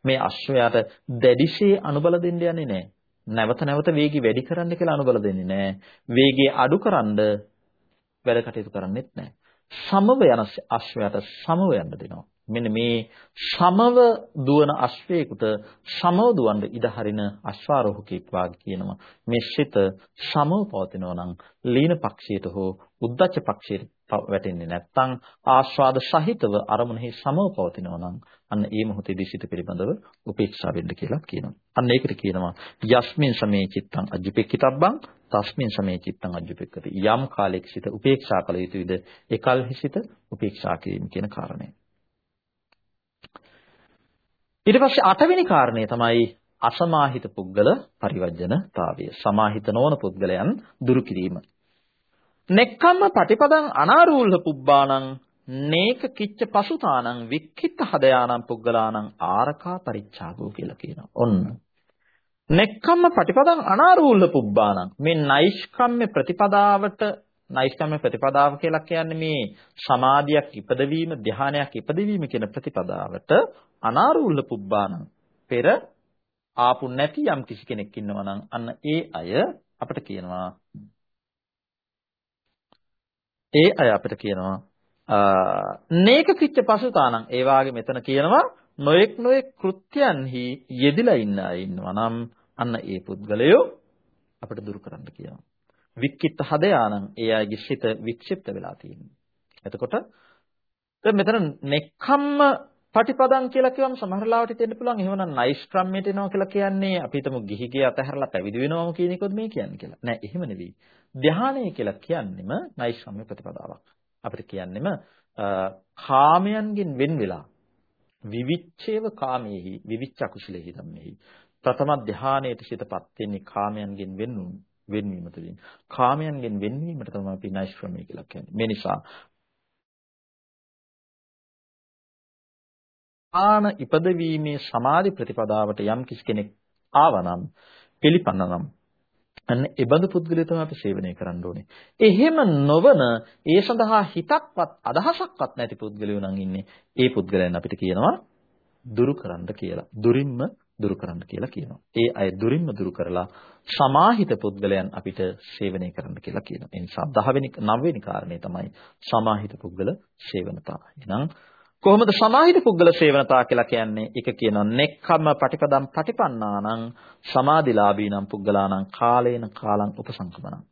මේ අශ්වයාට දැඩිශේ අනුබල දෙන්න යන්නේ නැහැ. නැවත නැවත වේගي වැඩි කරන්න කියලා අනුබල දෙන්නේ නැහැ. වේගය අඩුකරනද වැඩ කටයුතු කරන්නේත් නැහැ. සමව යන අශ්වයාට සමව යන්න දෙනවා. මෙන්න මේ සමව දුවන අශ්වයෙකුට සමව දුවන්න ඉඩ හරින අශ්වාරෝහකෙක් වාගේ කියනවා මේ සිත සමව පවතිනවා නම් ලීන පක්ෂයට හෝ උද්දච්ච පක්ෂයට වැටෙන්නේ නැත්නම් ආස්වාද සහිතව අරමුණෙහි සමව පවතිනවා නම් අන්න ඒ මොහොතේදී සිත පිළිබඳව උපේක්ෂා වෙන්න කියලා කියනවා. අන්න ඒකට කියනවා යස්මින් සමේ චිත්තං අජ්ජුපෙක්කිතබ්බං තස්මින් සමේ චිත්තං අජ්ජුපෙක්කති. යම් කාලයක සිත උපේක්ෂා කළ යුතුයිද ඒ කල්හි සිත උපේක්ෂා කිරීම කියන කාරණය. ඊට පස්සේ අටවෙනි කාරණය තමයි අසමාහිත පුද්ගල පරිවර්ජනතාවය. සමාහිත නොවන පුද්ගලයන් දුරු කිරීම. නෙක්ඛම්ම පටිපදං අනාරූල්හ පුබ්බාණං නේක කිච්ච පසුතානං වික්ඛිත හදයානං පුද්ගලානං ආරකා පරිච්ඡාගෝ කියලා කියනවා. ඔන්න. නෙක්ඛම්ම පටිපදං අනාරූල්හ පුබ්බාණං මේ නෛෂ්කම්ම්‍ය ප්‍රතිපදාවට නෛෂ්කම්ම්‍ය ප්‍රතිපදාව කියලා කියන්නේ මේ සමාධියක් ඉපදවීම ධානයක් ඉපදවීම කියන ප්‍රතිපදාවට අනාරූල්හ පුබ්බාණං පෙර ආපු නැති යම් කිසි කෙනෙක් ඉන්නවා නම් අන්න ඒ අය අපිට කියනවා ඒ අය අපිට කියනවා නේක කිච්ච පසුතානම් ඒ වාගේ මෙතන කියනවා නොඑක් නොඑක් කෘත්‍යයන්හි යෙදිලා ඉන්න අය ඉන්නවා නම් අන්න ඒ පුද්ගලයෝ අපිට දුරු කරන්න කියනවා වික්කිට හදයානම් ඒ අයගේ සිත වික්ෂිප්ත වෙලා තියෙනවා එතකොට දැන් මෙතන නෙක්ඛම්ම පටිපදං කියලා කියවම සමහර ලාවට හිතෙන්න පුළුවන් එහෙමනම් නයිස් ක්‍රමයට එනවා කියලා කියන්නේ අපි හිතමු ගිහිගේ අතහැරලා පැවිදි වෙනවම කියන එකද මේ කියන්නේ කියලා. නෑ එහෙම නෙවෙයි. ධානය කියලා කියන්නෙම නයිස් ක්‍රම ප්‍රතිපදාවක්. අපිට කියන්නෙම කාමයන්ගෙන් වෙන් වෙලා විවිච්ඡේව කාමයේහි විවිච්ඡ කුසලෙහි ධම්මෙහි ප්‍රථම ධානයේට සිතපත් වෙන්නේ කාමයන්ගෙන් වෙන්වීම වෙන්වීම තුළින් කාමයන්ගෙන් වෙන්වීමට තමයි අපි නයිස් ක්‍රමය කියලා කියන්නේ. මේ නිසා ආන ඉපදවීමේ සමාධි ප්‍රතිපදාවට යම් කිසි කෙනෙක් ආවනම් පිළිපන්නනම් අන්න ඒ බඳු පුද්ගලයා තමයි අපි සේවනය කරන්න ඕනේ. එහෙම නොවන ඒ සඳහා හිතක්වත් අදහසක්වත් නැති පුද්ගලයෝ නම් ඉන්නේ. ඒ පුද්ගලයන් අපිට කියනවා දුරු කරන්න කියලා. දුරින්ම දුරු කරන්න කියලා කියනවා. ඒ අය දුරින්ම දුරු කරලා සමාහිත පුද්ගලයන් අපිට සේවනය කරන්න කියලා කියනවා. ඒ නිසා 10 වෙනි 9 වෙනි කාරණේ තමයි සමාහිත පුද්ගල සේවනතාව. එහෙනම් කොහොමද සමාහිත පුද්ගල සේවනතා කියලා කියන්නේ? එක කියනවා නෙක්ඛම්ම පටිපදම් පටිපන්නානං සමාධිලාභීනම් පුද්ගලානං කාලේන කාලං උපසංකමනං.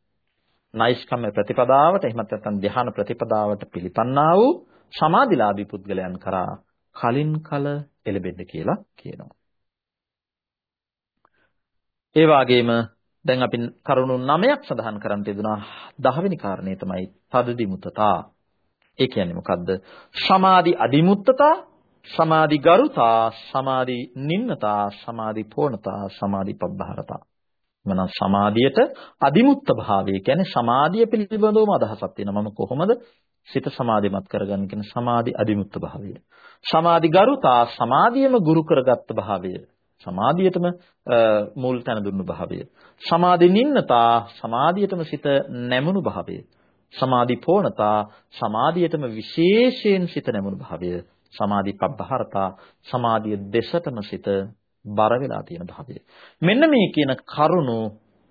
නයිස්කම්ම ප්‍රතිපදාවට එහෙමත් නැත්නම් ධ්‍යාන ප්‍රතිපදාවට පිළිපන්නා වූ සමාධිලාභී පුද්ගලයන් කරා කලින් කල එළබෙන්න කියලා කියනවා. ඒ වගේම දැන් අපි කරුණු 9ක් සඳහන් කරන්න තියදුනා 10 වෙනි කාරණේ තමයි තදදි මුතතා ඒ කියන්නේ මොකද්ද? සමාධි අදිමුත්තතා, සමාධි ගරුතා, සමාධි නින්නතා, සමාධි පෝණතා, සමාධි පබ්බහරතා. මනම් සමාධියට අදිමුත්ත භාවය කියන්නේ සමාධිය පිළිබඳවම අදහසක් තියෙනවා. මම කොහොමද සිත සමාධිමත් කරගන්නේ කියන සමාධි අදිමුත්ත භාවය. සමාධි ගරුතා සමාධියම ගුරු කරගත්ත භාවය. සමාධියටම මුල් තැන දුන්නු භාවය. සමාධි නින්නතා සමාධියටම සිත නැමුණු භාවය. සමාධි පෝණතා සමාධියටම විශේෂයෙන් සිත නැමුණු භාවය සමාධි පබ්බහරතා සමාධිය දෙසටම සිත බර වෙලා තියෙන භාවය. මෙන්න මේ කියන කරුණු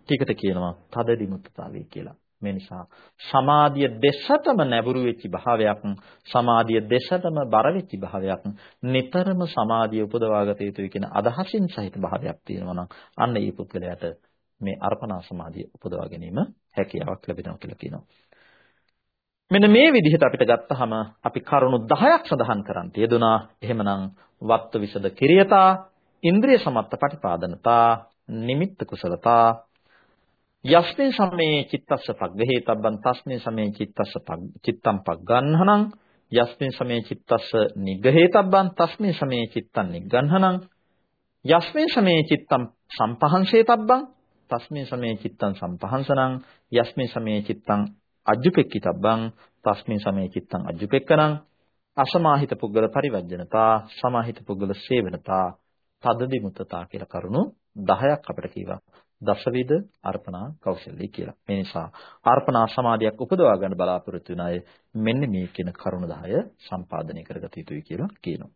ටිකට කියනවා තද දිමුත්තතාවය කියලා. මේ නිසා සමාධිය දෙසටම නැඹුරු වෙච්ච භාවයක් සමාධිය දෙසටම බර වෙච්ච භාවයක් නිතරම සමාධිය උපදවාගත යුතුයි කියන අදහසින් සහිත භාවයක් තියෙනවා නම් අන්න ඒ පුද්ගලයාට මේ අර්පණා සමාධිය උපදවා ගැනීම හැකියාවක් ලැබෙනවා කියලා කියනවා. මෙන්න මේ විදිහට අපිට ගත්තහම අපි කරුණු 10ක් සඳහන් කරන් තියදුනා. එහෙමනම් වත්තු විසද කිරියතා, ඉන්ද්‍රිය සමත්ත පටිපාදනතා, නිමිත්ත කුසලතා, යස්මින් සමේ චිත්තස්ස පග්ගහේතබ්බන් තස්මින් සමේ චිත්තස්ස චිත්තම් පග්ගන්නහනං යස්මින් සමේ චිත්තස්ස නිග්ගහේතබ්බන් තස්මින් සමේ චිත්තං නිග්ගන්නහනං යස්මින් සමේ චිත්තම් සම්පහන්සේතබ්බන් තස්මින් සමේ චිත්තං සම්පහන්සනං යස්මින් සමේ චිත්තං අජ්ජුපෙක්කිතබ්බං තස්මින් සමේ චිත්තං අජ්ජුපෙක්කනං අසමාහිත පුද්ගල පරිවර්ජනතා සමාහිත පුද්ගල සේවනතා තදදි මුත්තතා කියලා කරුණු 10ක් අපිට කීවා දසවිද අර්පණා කෞශල්‍ය කියලා. මේ නිසා අර්පණා සමාධියක් උපදවා ගන්න බලාපොරොත්තු වෙන අය මෙන්න මේ කියන කරුණු 10 සම්පාදනය කරගත යුතුයි කියලා කියනවා.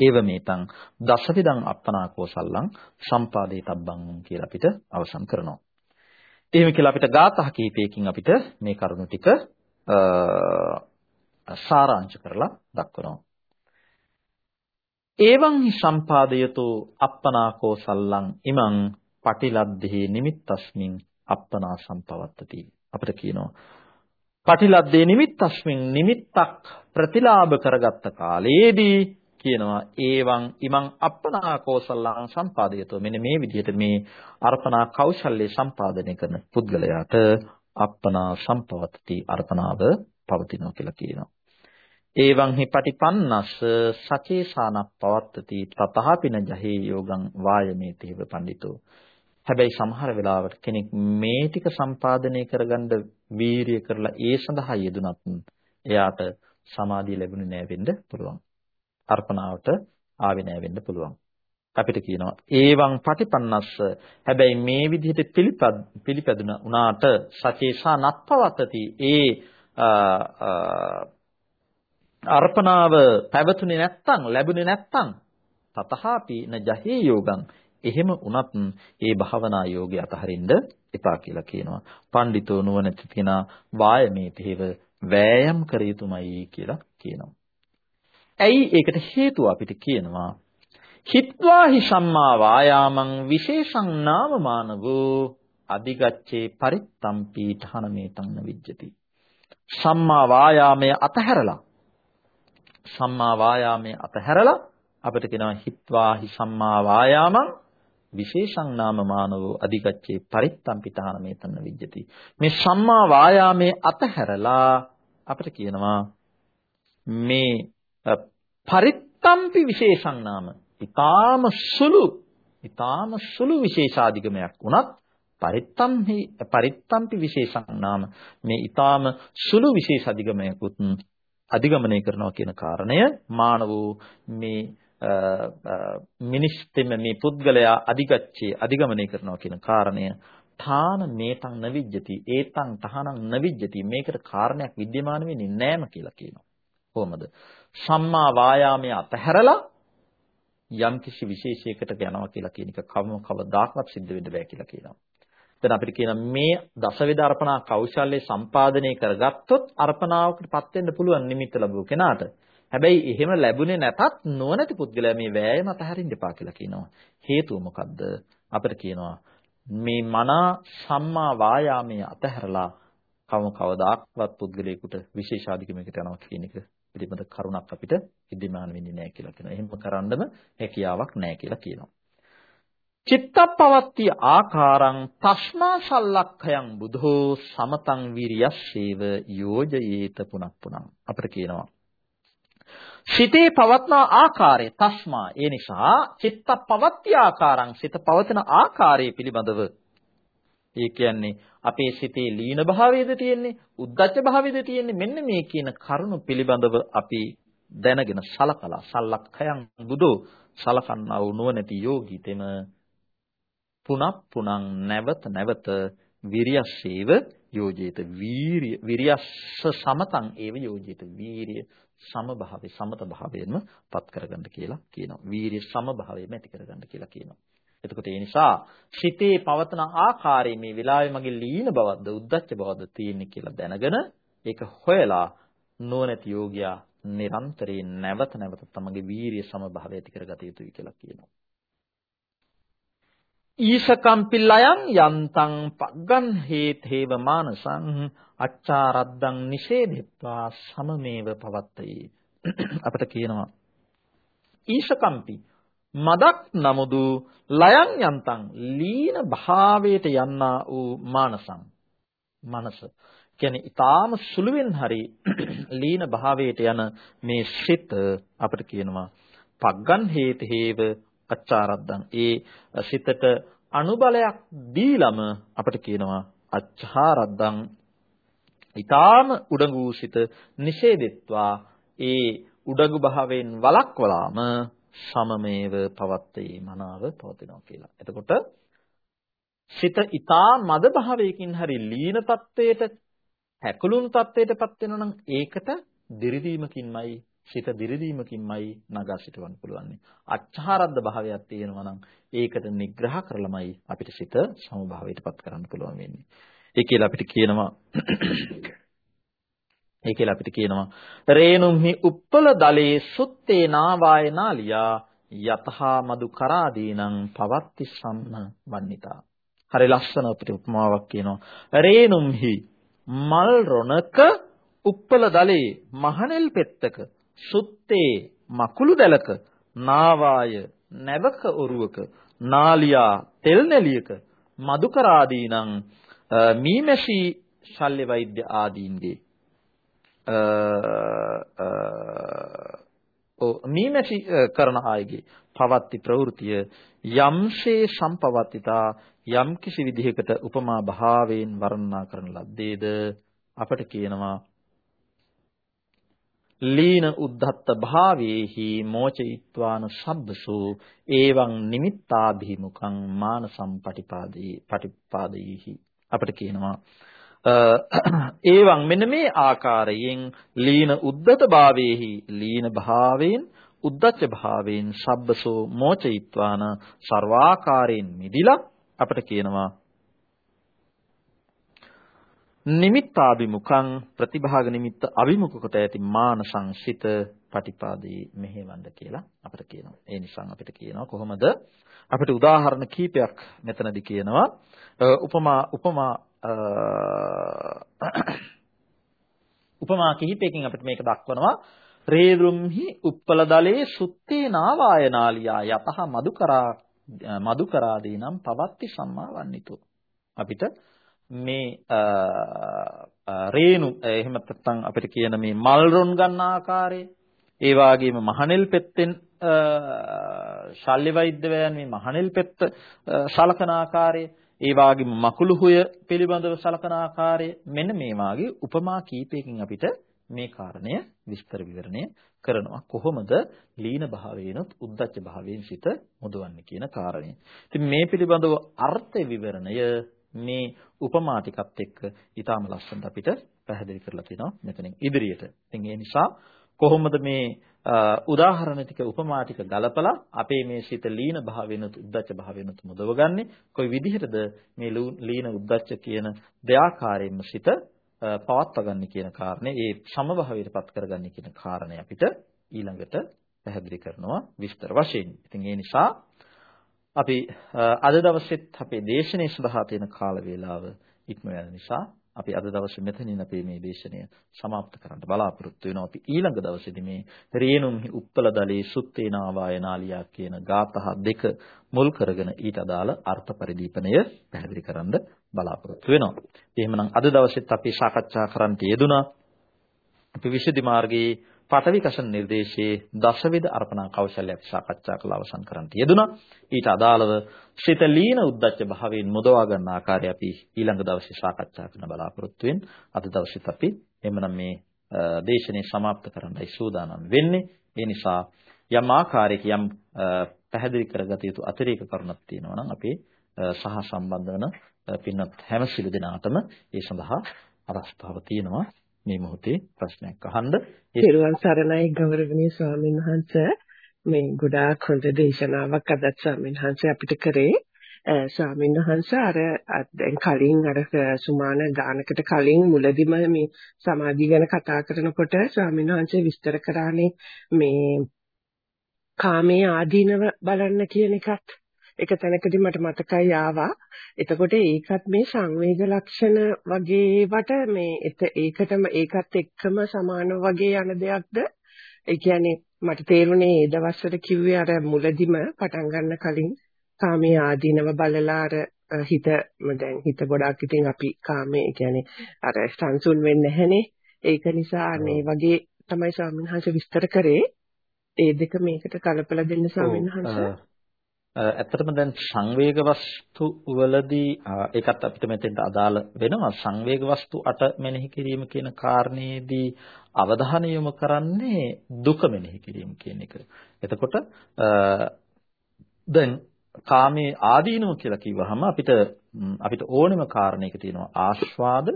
ඒව මේතං දසවිදං අප්පනා කෝසල්ලං සම්පාදේ තබ්බං කියලා අපිට අවසන් කරනවා. එහෙම කියලා අපිට ગાථා කීපයකින් අපිට මේ කරුණු ටික සාරාංශ කරලා දක්වනවා. එවං හි සම්පාදයතු අප්පනාකෝ සල්ලං ඉමං පටිලද්දෙහි නිමිත්තස්මින් අප්පනා සම්පවත්තති අපිට කියනවා පටිලද්දේ නිමිත්තස්මින් නිමිත්තක් ප්‍රතිලාභ කරගත්ත කාලයේදී කියනවා ඒවං ඉමං අප්පනා කෝසලං සම්පාදයතෝ මෙන්න මේ විදිහට මේ අර්පණා කෞශල්‍ය සම්පාදනය කරන පුද්ගලයාට අප්පනා සම්පවත්ති අර්පණාව පවතිනවා කියලා කියනවා. ඒවං හි පටිපන්නස්ස සචේසානක් පවත්තති තතහපින ජහේ යෝගං වායමේතේව පඬිතෝ හැබැයි සමහර වෙලාවට කෙනෙක් මේ ටික සම්පාදනය කරගන්න වීරිය කරලා ඒ සඳහා යෙදුනත් එයාට සමාධිය ලැබුණේ නැහැ වෙන්න පුළුවන්. අර්පණාවට ආවේ නැහැ වෙන්න පුළුවන්. අපිට කියනවා ඒවං පටිපන්නස්ස හැබැයි මේ විදිහට පිළිපද පිළිපැදුන උනාට සචේසා නත්පවතති ඒ අර්පණාව පැවතුනේ නැත්තම් ලැබුණේ නැත්තම් තතහාපි න ජහේ යෝගං එහෙම වුණත් ඒ භාවනා යෝගය අතහරින්න එපා කියලා කියනවා. පඬිතෝ නුවණැති කෙනා වායමේ තේව වෑයම් කර යුතුමයි කියලා කියනවා. ඇයි ඒකට හේතුව අපිට කියනවා? හිත්වාහි සම්මා වායාමං විශේෂං නාමමානවෝ අධිගච්ඡේ පරිත්තම්පි ඨානමේතං විජ්ජති සම්මා වායාමයේ අතහැරලා සම්මා වායාමයේ අතහැරලා අපිට කියනවා හිත්වාහි සම්මා වායාමං විශේෂං නාම මානවෝ අධිගච්ඡේ පරිත්තම් පිටහන මේතන විජ්ජති මේ සම්මා වායාමයේ අතහැරලා අපිට කියනවා මේ පරිත්තම්පි විශේෂං නාම. ඊටාම සුළු ඊටාම සුළු විශේෂාධිගමයක් වුණත් පරිත්තම්හි පරිත්තම්පි විශේෂං නාම මේ ඊටාම සුළු විශේෂ අධිගමයකුත් අධිගමනය කරනවා කියන කාරණය මානව මේ මිනිස් තෙම මේ පුද්ගලයා අධිගච්ඡේ අධිගමනය කරනවා කියන කාරණය තාන මේතං නවිජ්ජති ඒතං තහනං නවිජ්ජති. මේකට කාරණයක් විද්‍යමාන වෙන්නේ නැම කියලා කියනවා. කොහොමද? සම්මා වායාමයේ අතහැරලා යම් කිසි විශේෂයකට යනවා කියලා කියන එක කවම කවදාකවත් සිද්ධ වෙන්න බෑ කියලා කියනවා දැන් අපිට කියන මේ දසවිධ අර්පණා කෞශල්‍ය සම්පාදනය කරගත්තොත් අර්පණාවකටපත් වෙන්න පුළුවන් නිමිත්ත ලැබුව කෙනාට හැබැයි එහෙම ලැබුණේ නැතත් නොනැති පුද්ගලයා මේ වෑයම අතහරින්න එපා කියලා කියනවා. හේතුව මොකද්ද? අපිට කියනවා මේ මනා සම්මා වායාමයේ අතහැරලා කවම කවදාක්වත් පුද්ගලයෙකුට විශේෂාධිකමකට යනවා කියන එක පිළිබඳ කරුණක් අපිට ඉදිමාන වෙන්නේ නැහැ කියලා කියනවා. එහෙම කරන්නම හැකියාවක් නැහැ කියලා කියනවා. චිත්තප්පවත්ති ආකාරං තස්මා සල්ලක්ඛයන් බුධෝ සමතං විරියස්සේව යෝජයේත පුනක් පුනං අපිට කියනවා සිතේ පවත්නා ආකාරය තස්මා ඒ නිසා චිත්ත පවත්ති ආකාරං සිත පවතින ආකාරය පිළිබඳව ඒ කියන්නේ අපේ සිතේ ලීන භාවයේද තියෙන්නේ උද්දච්ච භාවයේද තියෙන්නේ මෙන්න මේ කියන කරුණු පිළිබඳව අපි දැනගෙන සලකලා සල්ලක්ඛයන් බුදු සලකන්නා වූ නුවණැති යෝගීතෙම පුනක් පුනං නැවත නැවත විරියස්සේව යෝජේත වීරිය විරියස්ස සමතං ඒව යෝජේත වීරිය සමභාවයේ සමත භාවයෙන්ම පත් කරගන්න කියලා කියනවා. වීරිය සමභාවයෙන්ම ඇති කරගන්න කියලා කියනවා. එතකොට ඒ නිසා සිතේ පවතන ආකාරයේ මේ වෙලාවේ මගේ ලීන බවද්ද උද්දච්ච බවද්ද තියෙන්නේ කියලා දැනගෙන ඒක හොයලා නුවණැති යෝගියා නිරන්තරයෙන් නැවත නැවත තමගේ වීරිය සමභාවය ඇති කරගත යුතුයි කියලා කියනවා. ඊශකම්පි ලයන් යන්තං පග්ගන් හේතේව මානසං අච්චාරද්දං නිෂේධෙත්වා සමමේව පවත්තයි අපිට කියනවා ඊශකම්පි මදක් නමුදු ලයන් යන්තං ලීන භාවයට යන්නා වූ මානසං. මනස. කියන්නේ ඊටාම සුළුවෙන් හරි ලීන භාවයට යන මේ සිත අපිට කියනවා පග්ගන් හේතේව අච්චාරද්දං. ඒ සිතට අනුබලයක් දීලම අපිට කියනවා අච්චාරද්දං. ඊටාම උඩඟු සිත නිෂේදෙත්වා ඒ උඩඟු භාවයෙන් වළක්වලාම සමමේව පවත්තේ මනාව පවතිනවා කියලා. එතකොට සිත ඊටා මද භාවයකින් හරි ලීන තත්වයට හැකලුණු තත්වයටපත් වෙනවා නම් ඒකට දිරිදීමකින්මයි සිත දිරිදීමකින්මයි නගා සිටවන්න පුළුවන්. අච්චාරද්ද භාවයක් තියෙනවා නම් ඒකට නිග්‍රහ කරලමයි අපිට සිත සමභාවයටපත් කරන්න පුළුවන් වෙන්නේ. ඒ කියලා අපිට කියනවා ඒ කියලා අපිට කියනවා රේනුම්හි උප්පල දලේ සුත්තේ නාවාය නාලියා යතහා මදු කරාදීනං පවත්ති සම්ම වන්නිතා. හරි ලස්සන අපිට උපමාවක් කියනවා. රේනුම්හි මල් රොණක උප්පල දලේ මහනෙල් පෙත්තක සුත්තේ මකුළු දැලක නාවාය නැවක ඔරුවක නාලියා තෙල් නැලියක මදුකරාදීනම් මීමැසි ශල්‍ය වෛද්‍ය ආදීන්ගේ ඔව් මීමැසි කරන අයගේ පවත්ති ප්‍රවෘතිය යම්සේ සම්පවත්ිතා යම් කිසි විදිහකට උපමා භාවයෙන් වර්ණනා කරන ලද්දේද? අපට කියනවා ලීන උද්ධත්ත භාවේහි මෝචයිත්වාන සබ්බසෝ එවං නිමිත්තාභිමුඛං මාන සම්පටිපාදී පටිපාදීහි. අපිට කියනවා එවං මෙන්න මේ ආකාරයෙන් ලීන උද්දත භාවේහි ලීන භාවයෙන් උද්දච්ච භාවයෙන් සබ්බසෝ මෝචයිත්වාන ਸਰවාකාරයෙන් මිදිලා අපිට කියනවා නිමිත්තාභිමුඛං ප්‍රතිභාග නිමිත්ත අභිමුඛ කොට ඇති මාන සංසිත පටිපාදී මෙහෙවන්න කියලා අපිට කියනවා. ඒ නිසා අපිට කියනවා කොහොමද අපිට උදාහරණ කීපයක් මෙතනදී කියනවා. උපමා උපමා උපමා කිහිපයකින් අපිට මේක දක්වනවා. රේරුම්හි උප්පල දලේ සුත්තේ නාවායනාලියා යතහ මදුකරා මදුකරාදීනම් පවත්ති සම්මාවන්නිතෝ අපිට මේ රේණු එහෙම නැත්නම් අපිට කියන මේ මල් රොන් ගන්න ආකාරය ඒ වගේම මහනෙල් පෙත්තෙන් ශල්‍ය වෛද්‍යවයන් මේ මහනෙල් පෙත්ත සලකන ආකාරය ඒ වගේම මකුළු හුය පිළිබඳව සලකන ආකාරය මෙන්න මේ වාගේ උපමා කීපයකින් අපිට මේ කාරණය විස්තර විවරණය කරනවා කොහොමද ලීන භාවයෙන්ුත් උද්දච්ච භාවයෙන් සිත මුදවන්නේ කියන කාරණය. ඉතින් මේ පිළිබඳව අර්ථ විවරණය මේ උපමා ටිකත් එක්ක ඊටාම ලස්සනට අපිට පැහැදිලි කරලා තිනවා මෙතනින් ඉදිරියට. ඉතින් ඒ නිසා කොහොමද මේ උදාහරණ ටික උපමා ටික ගලපලා අපේ මේ සිත ලීන භාවෙනුත් උද්දච්ච භාවෙනුත් මුදවගන්නේ කොයි විදිහටද මේ ලීන උද්දච්ච කියන දෙආකාරයෙන්ම සිත පවත්වාගන්නේ කියන කාරණේ ඒ සමභාවයටපත් කරගන්නේ කියන කාරණේ අපිට ඊළඟට පැහැදිලි කරනවා විස්තර වශයෙන්. ඉතින් ඒ නිසා අපි අද දවසෙත් අපේ දේශනේ සඳහා තියෙන කාල වේලාව ඉක්ම යන නිසා අපි අද දවසේ මෙතනින් අපේ මේ දේශනය સમાપ્ત කරන්න බලාපොරොත්තු වෙනවා. අපි ඊළඟ දවසේදී මේ රේණුම්හි උප්පල දලේ සුත්තේනාවායනාලියා කියන ගාථා දෙක මුල් කරගෙන ඊට අදාළ අර්ථ පරිදීපනය පැහැදිලි කරන්න බලාපොරොත්තු වෙනවා. එහෙමනම් අද දවසෙත් අපි සාකච්ඡා කරන්න යෙදුනා අපි විශේෂ මාර්ගයේ පඨවි කෂණ නිර්දේශයේ දශවිධ අර්පණා කෞශල්‍ය අපි සාකච්ඡා කළ අවසන් කරන්නට යෙදුණා. ඊට අදාළව ශ්‍රිත ලීන උද්දච්ච භාවයෙන් මුදවා ගන්න ආකාරය අපි ඊළඟ දවසේ සාකච්ඡා කරන්න බලාපොරොත්තු වෙන. අද දවසේත් අපි එමනම් මේ දේශනේ સમાપ્ત කරන්නයි සූදානම් වෙන්නේ. ඒ නිසා යම් ආකාරයක යම් පැහැදිලි කරගත යුතු අතිරේක කරුණක් තියෙනවා නම් අපි සහ සම්බන්ධ වන පින්වත් හැම සිළු දෙනාටම ඒ සඳහා අවස්ථාව තියෙනවා. මේ මොහොතේ ප්‍රශ්නයක් අහන්න. පෙරුවන් සරණයි ගෞරවනීය ස්වාමීන් වහන්සේ. මේ ගොඩාක් හොඳ දේශනාවක් අදත් ස්වාමීන් වහන්සේ අපිට කරේ. ස්වාමීන් වහන්සේ අර දැන් කලින් අර සුමාන ගානකට කලින් මුලදිම මේ සමාධිය ගැන කතා කරනකොට ස්වාමීන් වහන්සේ විස්තර කරානේ මේ කාමයේ ආදීනව බලන්න කියන එකත්. එක තැනකදී මට මතකයි ආවා. එතකොට ඒකත් මේ සංවේග ලක්ෂණ වගේ වට මේ ඒකටම ඒකත් එක්කම සමාන වගේ යන දෙයක්ද? ඒ කියන්නේ මට තේරුනේ ඒ දවස්වල කිව්වේ අර මුලදිම පටන් ගන්න කලින් කාමයේ ආදීනව බලලා අර හිත දැන් හිත ගොඩක් ඉතින් අපි කාමයේ කියන්නේ අර සංසුන් වෙන්නේ නැහනේ. ඒක නිසා මේ වගේ තමයි ස්වාමීන් වහන්සේ විස්තර කරේ. ඒ දෙක මේකට කලපලා දෙන්න ස්වාමීන් වහන්සේ. ඇත්තටම දැන් සංවේග වස්තු වලදී ඒකත් අපිට මෙතෙන්ට අදාළ වෙනවා සංවේග වස්තු අට මෙනෙහි කිරීම කියන කාරණේදී අවධානය යොමු කරන්නේ දුක මෙනෙහි කිරීම කියන එක. එතකොට දැන් කාමයේ ආදීනව කියලා කිව්වහම අපිට අපිට ඕනෙම කාරණයක තියෙනවා ආස්වාද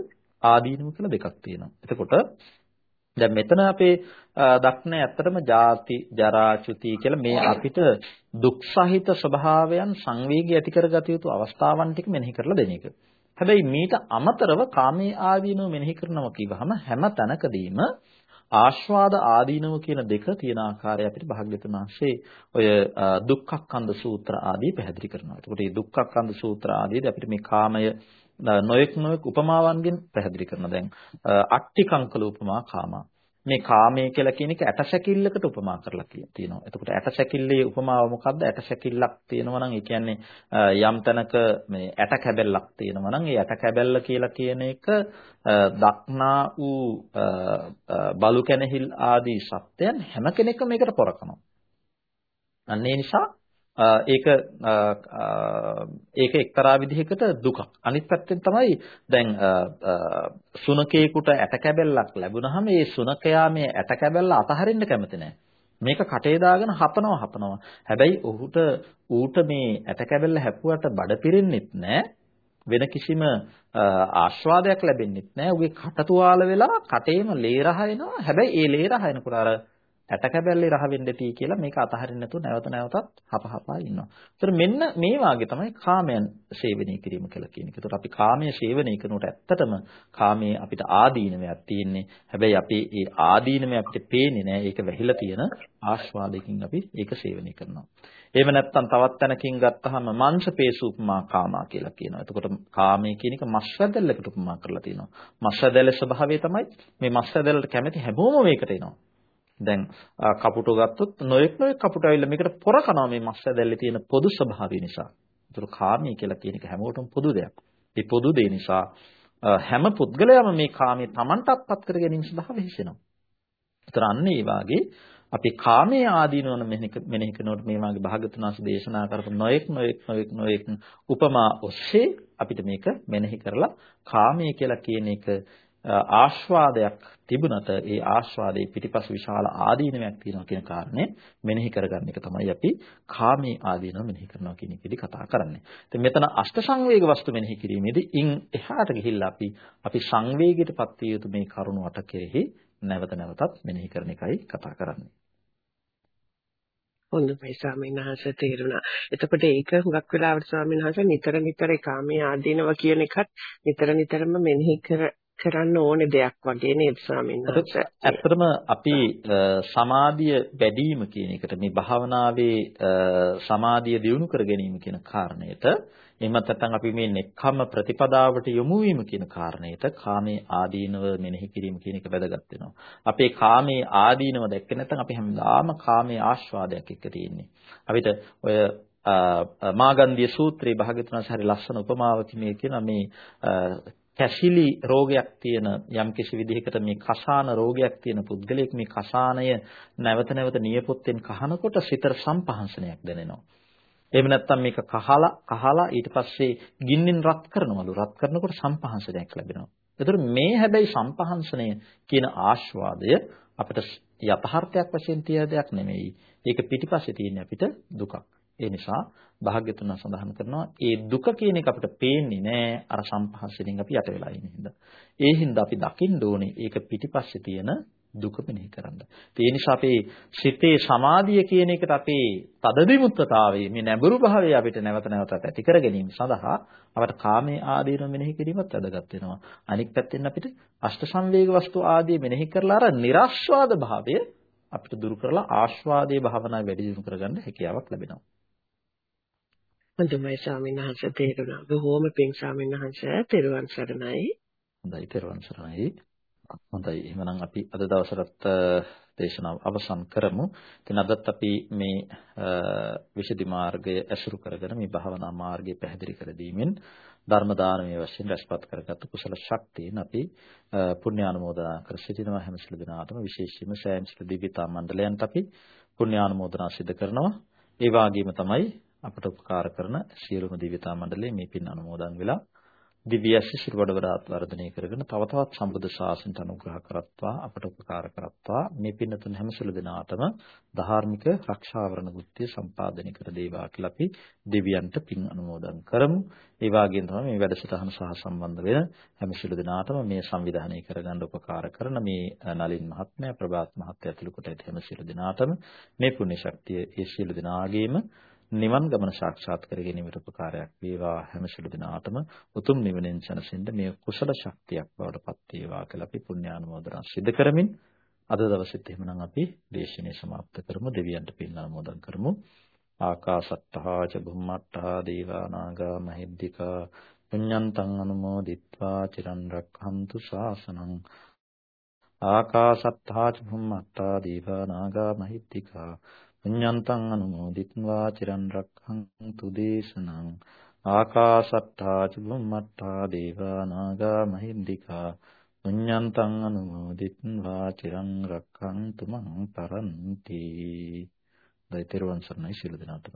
ආදීනව කියලා දෙකක් තියෙනවා. එතකොට දැන් මෙතන අපේ දක්න ඇත්තටම ජාති ජරා චුති කියලා මේ අපිට දුක් සහිත ස්වභාවයන් සංවේගය ඇති කරගත යුතු අවස්ථාවන් ටික මෙනෙහි කරලා දෙන එක. හැබැයි මීට අමතරව කාමයේ ආදීනව මෙනෙහි කරනවා කියවහම හැම තැනකදීම ආස්වාද ආදීනව කියන දෙක තියෙන ආකාරය අපිට භාග්‍යතුන් වහන්සේ ඔය දුක්ඛක්ඛන්ධ සූත්‍ර ආදී පැහැදිලි කරනවා. එතකොට මේ දුක්ඛක්ඛන්ධ සූත්‍ර ආදීදී අපිට මේ කාමය නොයෙක් නොයෙක් උපමාවන්ගෙන් පැහැදිලි කරනවා. දැන් අට්ටි කංකල උපමා කාමා. මේ කාමයේ කියලා කියන එක ඇටසැකිල්ලකට උපමා කරලා තියෙනවා. එතකොට ඇටසැකිල්ලේ උපමාව මොකද්ද? ඇටසැකිල්ලක් තියෙනවා නම් ඒ කියන්නේ යම් තැනක මේ ඇට කැබැල්ලක් තියෙනවා නම් ඒ ඇට කැබැල්ල කියලා කියන එක දක්නා වූ බලු කැනහිල් ආදී සත්‍යයන් හැම කෙනෙක්ම මේකට පොරකනවා. අන්න ඒ නිසා ඒක ඒක එක්තරා විදිහකට දුකක්. අනිත් පැත්තෙන් තමයි දැන් සුනකේකට ඇට කැබැල්ලක් ලැබුණාම ඒ සුනකයා මේ ඇට කැබැල්ල අතහරින්න කැමති නැහැ. මේක කටේ දාගෙන හපනවා හපනවා. හැබැයි ඔහුට ඌට මේ ඇට කැබැල්ල හැපුවට බඩ පිරෙන්නෙත් නැහැ. වෙන කිසිම ආස්වාදයක් ලැබෙන්නෙත් නැහැ. ඌගේ කට තුවාල වෙලා කටේම ලේ රහ එනවා. හැබැයි ඒ ලේ රහ එනකොට අර ඇට කැබැල්ලේ රහ වෙන්න ඇති කියලා මේක අතහරින්න නැතුව නැවත නැවතත් හපහපා ඉන්නවා. ඒතර මෙන්න මේ වාගේ තමයි කාමයන් සේවනය කිරීම කියලා කියන එක. ඒතර අපි කාමයේ සේවනය කරනකොට ඇත්තටම කාමයේ අපිට ආදීනමයක් තියෙන්නේ. හැබැයි අපි ඒ ආදීනමය අපිට පේන්නේ නැහැ. ඒක වැහිලා තියෙන ආස්වාදයකින් අපි ඒක සේවනය කරනවා. එහෙම නැත්නම් තවත් තැනකින් ගත්තහම මංශපේසූපමා කාමා කියලා කියනවා. එතකොට කාමයේ කියන එක මස්වැදල්ලකට උපමා කරලා තියෙනවා. මස්වැදල්ලේ ස්වභාවය තමයි මේ මස්වැදල්ලට කැමති හැමෝම මේකට එනවා. දැන් කපුටෝ ගත්තොත් නොයෙක් නොයෙක් කපුටෝ ඇවිල්ලා මේකට පොර කනවා මේ මස් ඇදල්ලේ තියෙන පොදු ස්වභාවය නිසා. ඒතර කාමී කියලා කියන එක හැමෝටම පොදු දෙයක්. ඒ පොදු දේ නිසා හැම පුද්ගලයාම මේ කාමයේ Tamanට අත්පත් කර ගැනීම සඳහා වෙහෙසෙනවා. ඒතර අන්න ඒ වාගේ අපි කාමයේ ආදීනවන මෙනෙහි කරනකොට මේ වාගේ භාගතුනාස දේශනා කරපු නොයෙක් නොයෙක් නොයෙක් නොයෙක් උපමා ඔස්සේ අපිට මේක මෙනෙහි කරලා කාමයේ කියලා කියන එක ආස්වාදයක් තිබුණට ඒ ආස්වාදයේ පිටිපස්ස විශාල ආදීනමක් තියෙනවා කියන කාරණේ මෙනෙහි කරගන්න එක තමයි අපි කාමී ආදීනව මෙනෙහි කරනවා කියන එකේදී කතා කරන්නේ. ඉතින් මෙතන අෂ්ට සංවේග වස්තු මෙනෙහි කිරීමේදී ඉන් එහාට ගිහිල්ලා අපි අපි සංවේගයටපත් විය යුතු මේ කරුණ අට කෙරෙහි නැවත නැවතත් මෙනෙහි කරන එකයි කතා කරන්නේ. හොඳයි ස්වාමීන් වහන්සේ තේරුණා. එතකොට ඒක හුඟක් වෙලාවට ස්වාමීන් වහන්සේ නිතර නිතර කාමයේ ආදීනව කියන එකත් නිතර නිතරම මෙනෙහි කර කරන්න ඕනේ දෙයක් වගේ නේද ස්වාමීන් වහන්සේ. ඇත්තටම අපි සමාධිය වැඩිම කියන එකට මේ භාවනාවේ සමාධිය දියුණු කර ගැනීම කියන කාරණයට එහෙමත් නැත්නම් අපි මේ නෙක්ඛම්ම ප්‍රතිපදාවට යොමු වීම කියන කාරණයට කාමයේ ආදීනව මෙනෙහි කිරීම කියන එක වැදගත් වෙනවා. අපේ කාමයේ ආදීනව දැක්කේ නැත්නම් අපි හැමදාම කාමයේ ආස්වාදයක් එක්ක තියෙන්නේ. අපිට ඔය මාගන්ධිය සූත්‍රයේ භාග්‍යතුන්ස් හරි ලස්සන උපමාවකින් මේ කියන මේ කැසිලි රෝගයක් තියෙන යම්කිසි විදිහකට මේ කසාන රෝගයක් තියෙන පුද්ගලයෙක් මේ කසානය නැවත නැවත නියපොත්තෙන් කහනකොට සිතට සම්පහන්සනයක් දැනෙනවා. එහෙම නැත්නම් මේක කහලා කහලා ඊට පස්සේ ගින්නෙන් රත් කරනවලු. රත් කරනකොට සම්පහන්සනයක් ලැබෙනවා. ඒතර මේ හැබැයි සම්පහන්සනය කියන ආස්වාදය අපිට යථාර්ථයක් වශයෙන් තියෙන දෙයක් නෙමෙයි. ඒක පිටිපස්සේ තියෙන අපිට දුකක්. ඒ නිසා භාග්‍යතුන් සඳහන් කරනවා ඒ දුක කියන එක අපිට පේන්නේ නෑ අර සම්පහසෙනින් අපි යට වෙලා ඉන්න හින්දා. ඒ හින්දා අපි දකින්න ඕනේ ඒක පිටිපස්සේ තියෙන දුක මෙනෙහි කරන්න. ඒ නිසා අපේ සිතේ සමාධිය කියන එකට අපේ තදදිමුත්තතාවයේ මේ නැඹුරු භාවය අපිට නැවත නැවතත් ඇති කර ගැනීම සඳහා අපට කාමයේ ආදීනව මෙනෙහි කිරීමත් වැදගත් වෙනවා. අනික් පැත්තෙන් අපිට අෂ්ට සංවේග වස්තු ආදී මෙනෙහි කරලා අර નિરાස්වාද භාවය අපිට දුරු කරලා ආස්වාදයේ භාවනාව වැඩි දියුණු කරගන්න හැකියාවක් ලැබෙනවා. හොඳයි ස්වාමීන් වහන්සේ තේරුණා. බොහෝම පිං ස්වාමීන් වහන්සේ තෙරුවන් සරණයි. හොඳයි තෙරුවන් සරණයි. හොඳයි එහෙනම් අපි අද දවසට දේශනාව අවසන් කරමු. ඉතින් අදත් අපි මේ විශේෂ මාර්ගය ඇසුරු කරගෙන මේ භාවනා මාර්ගය පැහැදිලි කර දීමෙන් ධර්ම දානමය වශයෙන් රැස්පත් කරගත් කුසල ශක්තියන් අපි පුණ්‍ය ආනුමෝදනා කර සිටිනවා හැම සිළු දිනාටම විශේෂයෙන්ම සෑම සිළු දිවිතා මණ්ඩලයන්ට අපි පුණ්‍ය ආනුමෝදනා සිදු කරනවා. ඒ වගේම තමයි අපට උපකාර කරන සියලුම දිව්‍යතා මණ්ඩලයේ මේ පින් අනුමෝදන් වෙලා දිව්‍ය ශිෂ්‍ය වඩවඩාත් වර්ධනය කරගෙන තව තවත් සම්බුද්ධ ශාසනයට අනුග්‍රහ කරත්වා අපට උපකාර කරත්වා මේ පින්නතුන් හැම සුළු දිනාටම ධාර්මික රක්ෂාවරණ ගුත්‍ය සම්පාදනය කර දේවා කියලා අපි දෙවියන්ට පින් අනුමෝදන් කරමු. ඒ වගේම තමයි මේ වැඩසටහන සහ සම්බන්ධ වෙන හැම සුළු දිනාටම මේ සංවිධානය කරගන්න උපකාර කරන මේ නලින් මහත්මයා ප්‍රභාත් මහත්මයා ඇතුළු කොට ඇති හැම සුළු දිනාටම මේ පුණ්‍ය ශක්තිය ඒ සියලු දිනාගේම නිවන් ගමන සාක්ෂාත් කර ගැනීමට උපකාරයක් වේවා. හැම සිළු දිනාටම උතුම් නිවනෙන් සැනසෙන්න මේ කුසල ශක්තියක් බවට පත් වේවා කියලා අපි පුණ්‍යානුමෝදනා සිදු කරමින් අද දවසෙත් එහෙමනම් අපි දේශනේ સમાપ્ત කරමු. දෙවියන්ට පින් අනුමෝදන් කරමු. ආකාසත්තා ච බුම්මත්තා දේවා නාග මහිද්దికා පුඤ්ඤන්තං අනුමෝදිත්වා චිරන් රක්ඛන්තු ශාසනං ආකාසත්තා ච භුම්මත්තා දීවා නාගා මහිත්‍තිකා පුඤ්ඤන්තං අනුමෝදිත්වා චිරන් රක්ඛන්තු දේශනං ආකාසත්තා ච භුම්මත්තා දීවා නාග මහිත්‍තිකා පුඤ්ඤන්තං අනුමෝදිත්වා චිරන් රක්ඛන්තු මං පරන්ති. දෛතරුවන් සරණයි ශිල දනාතම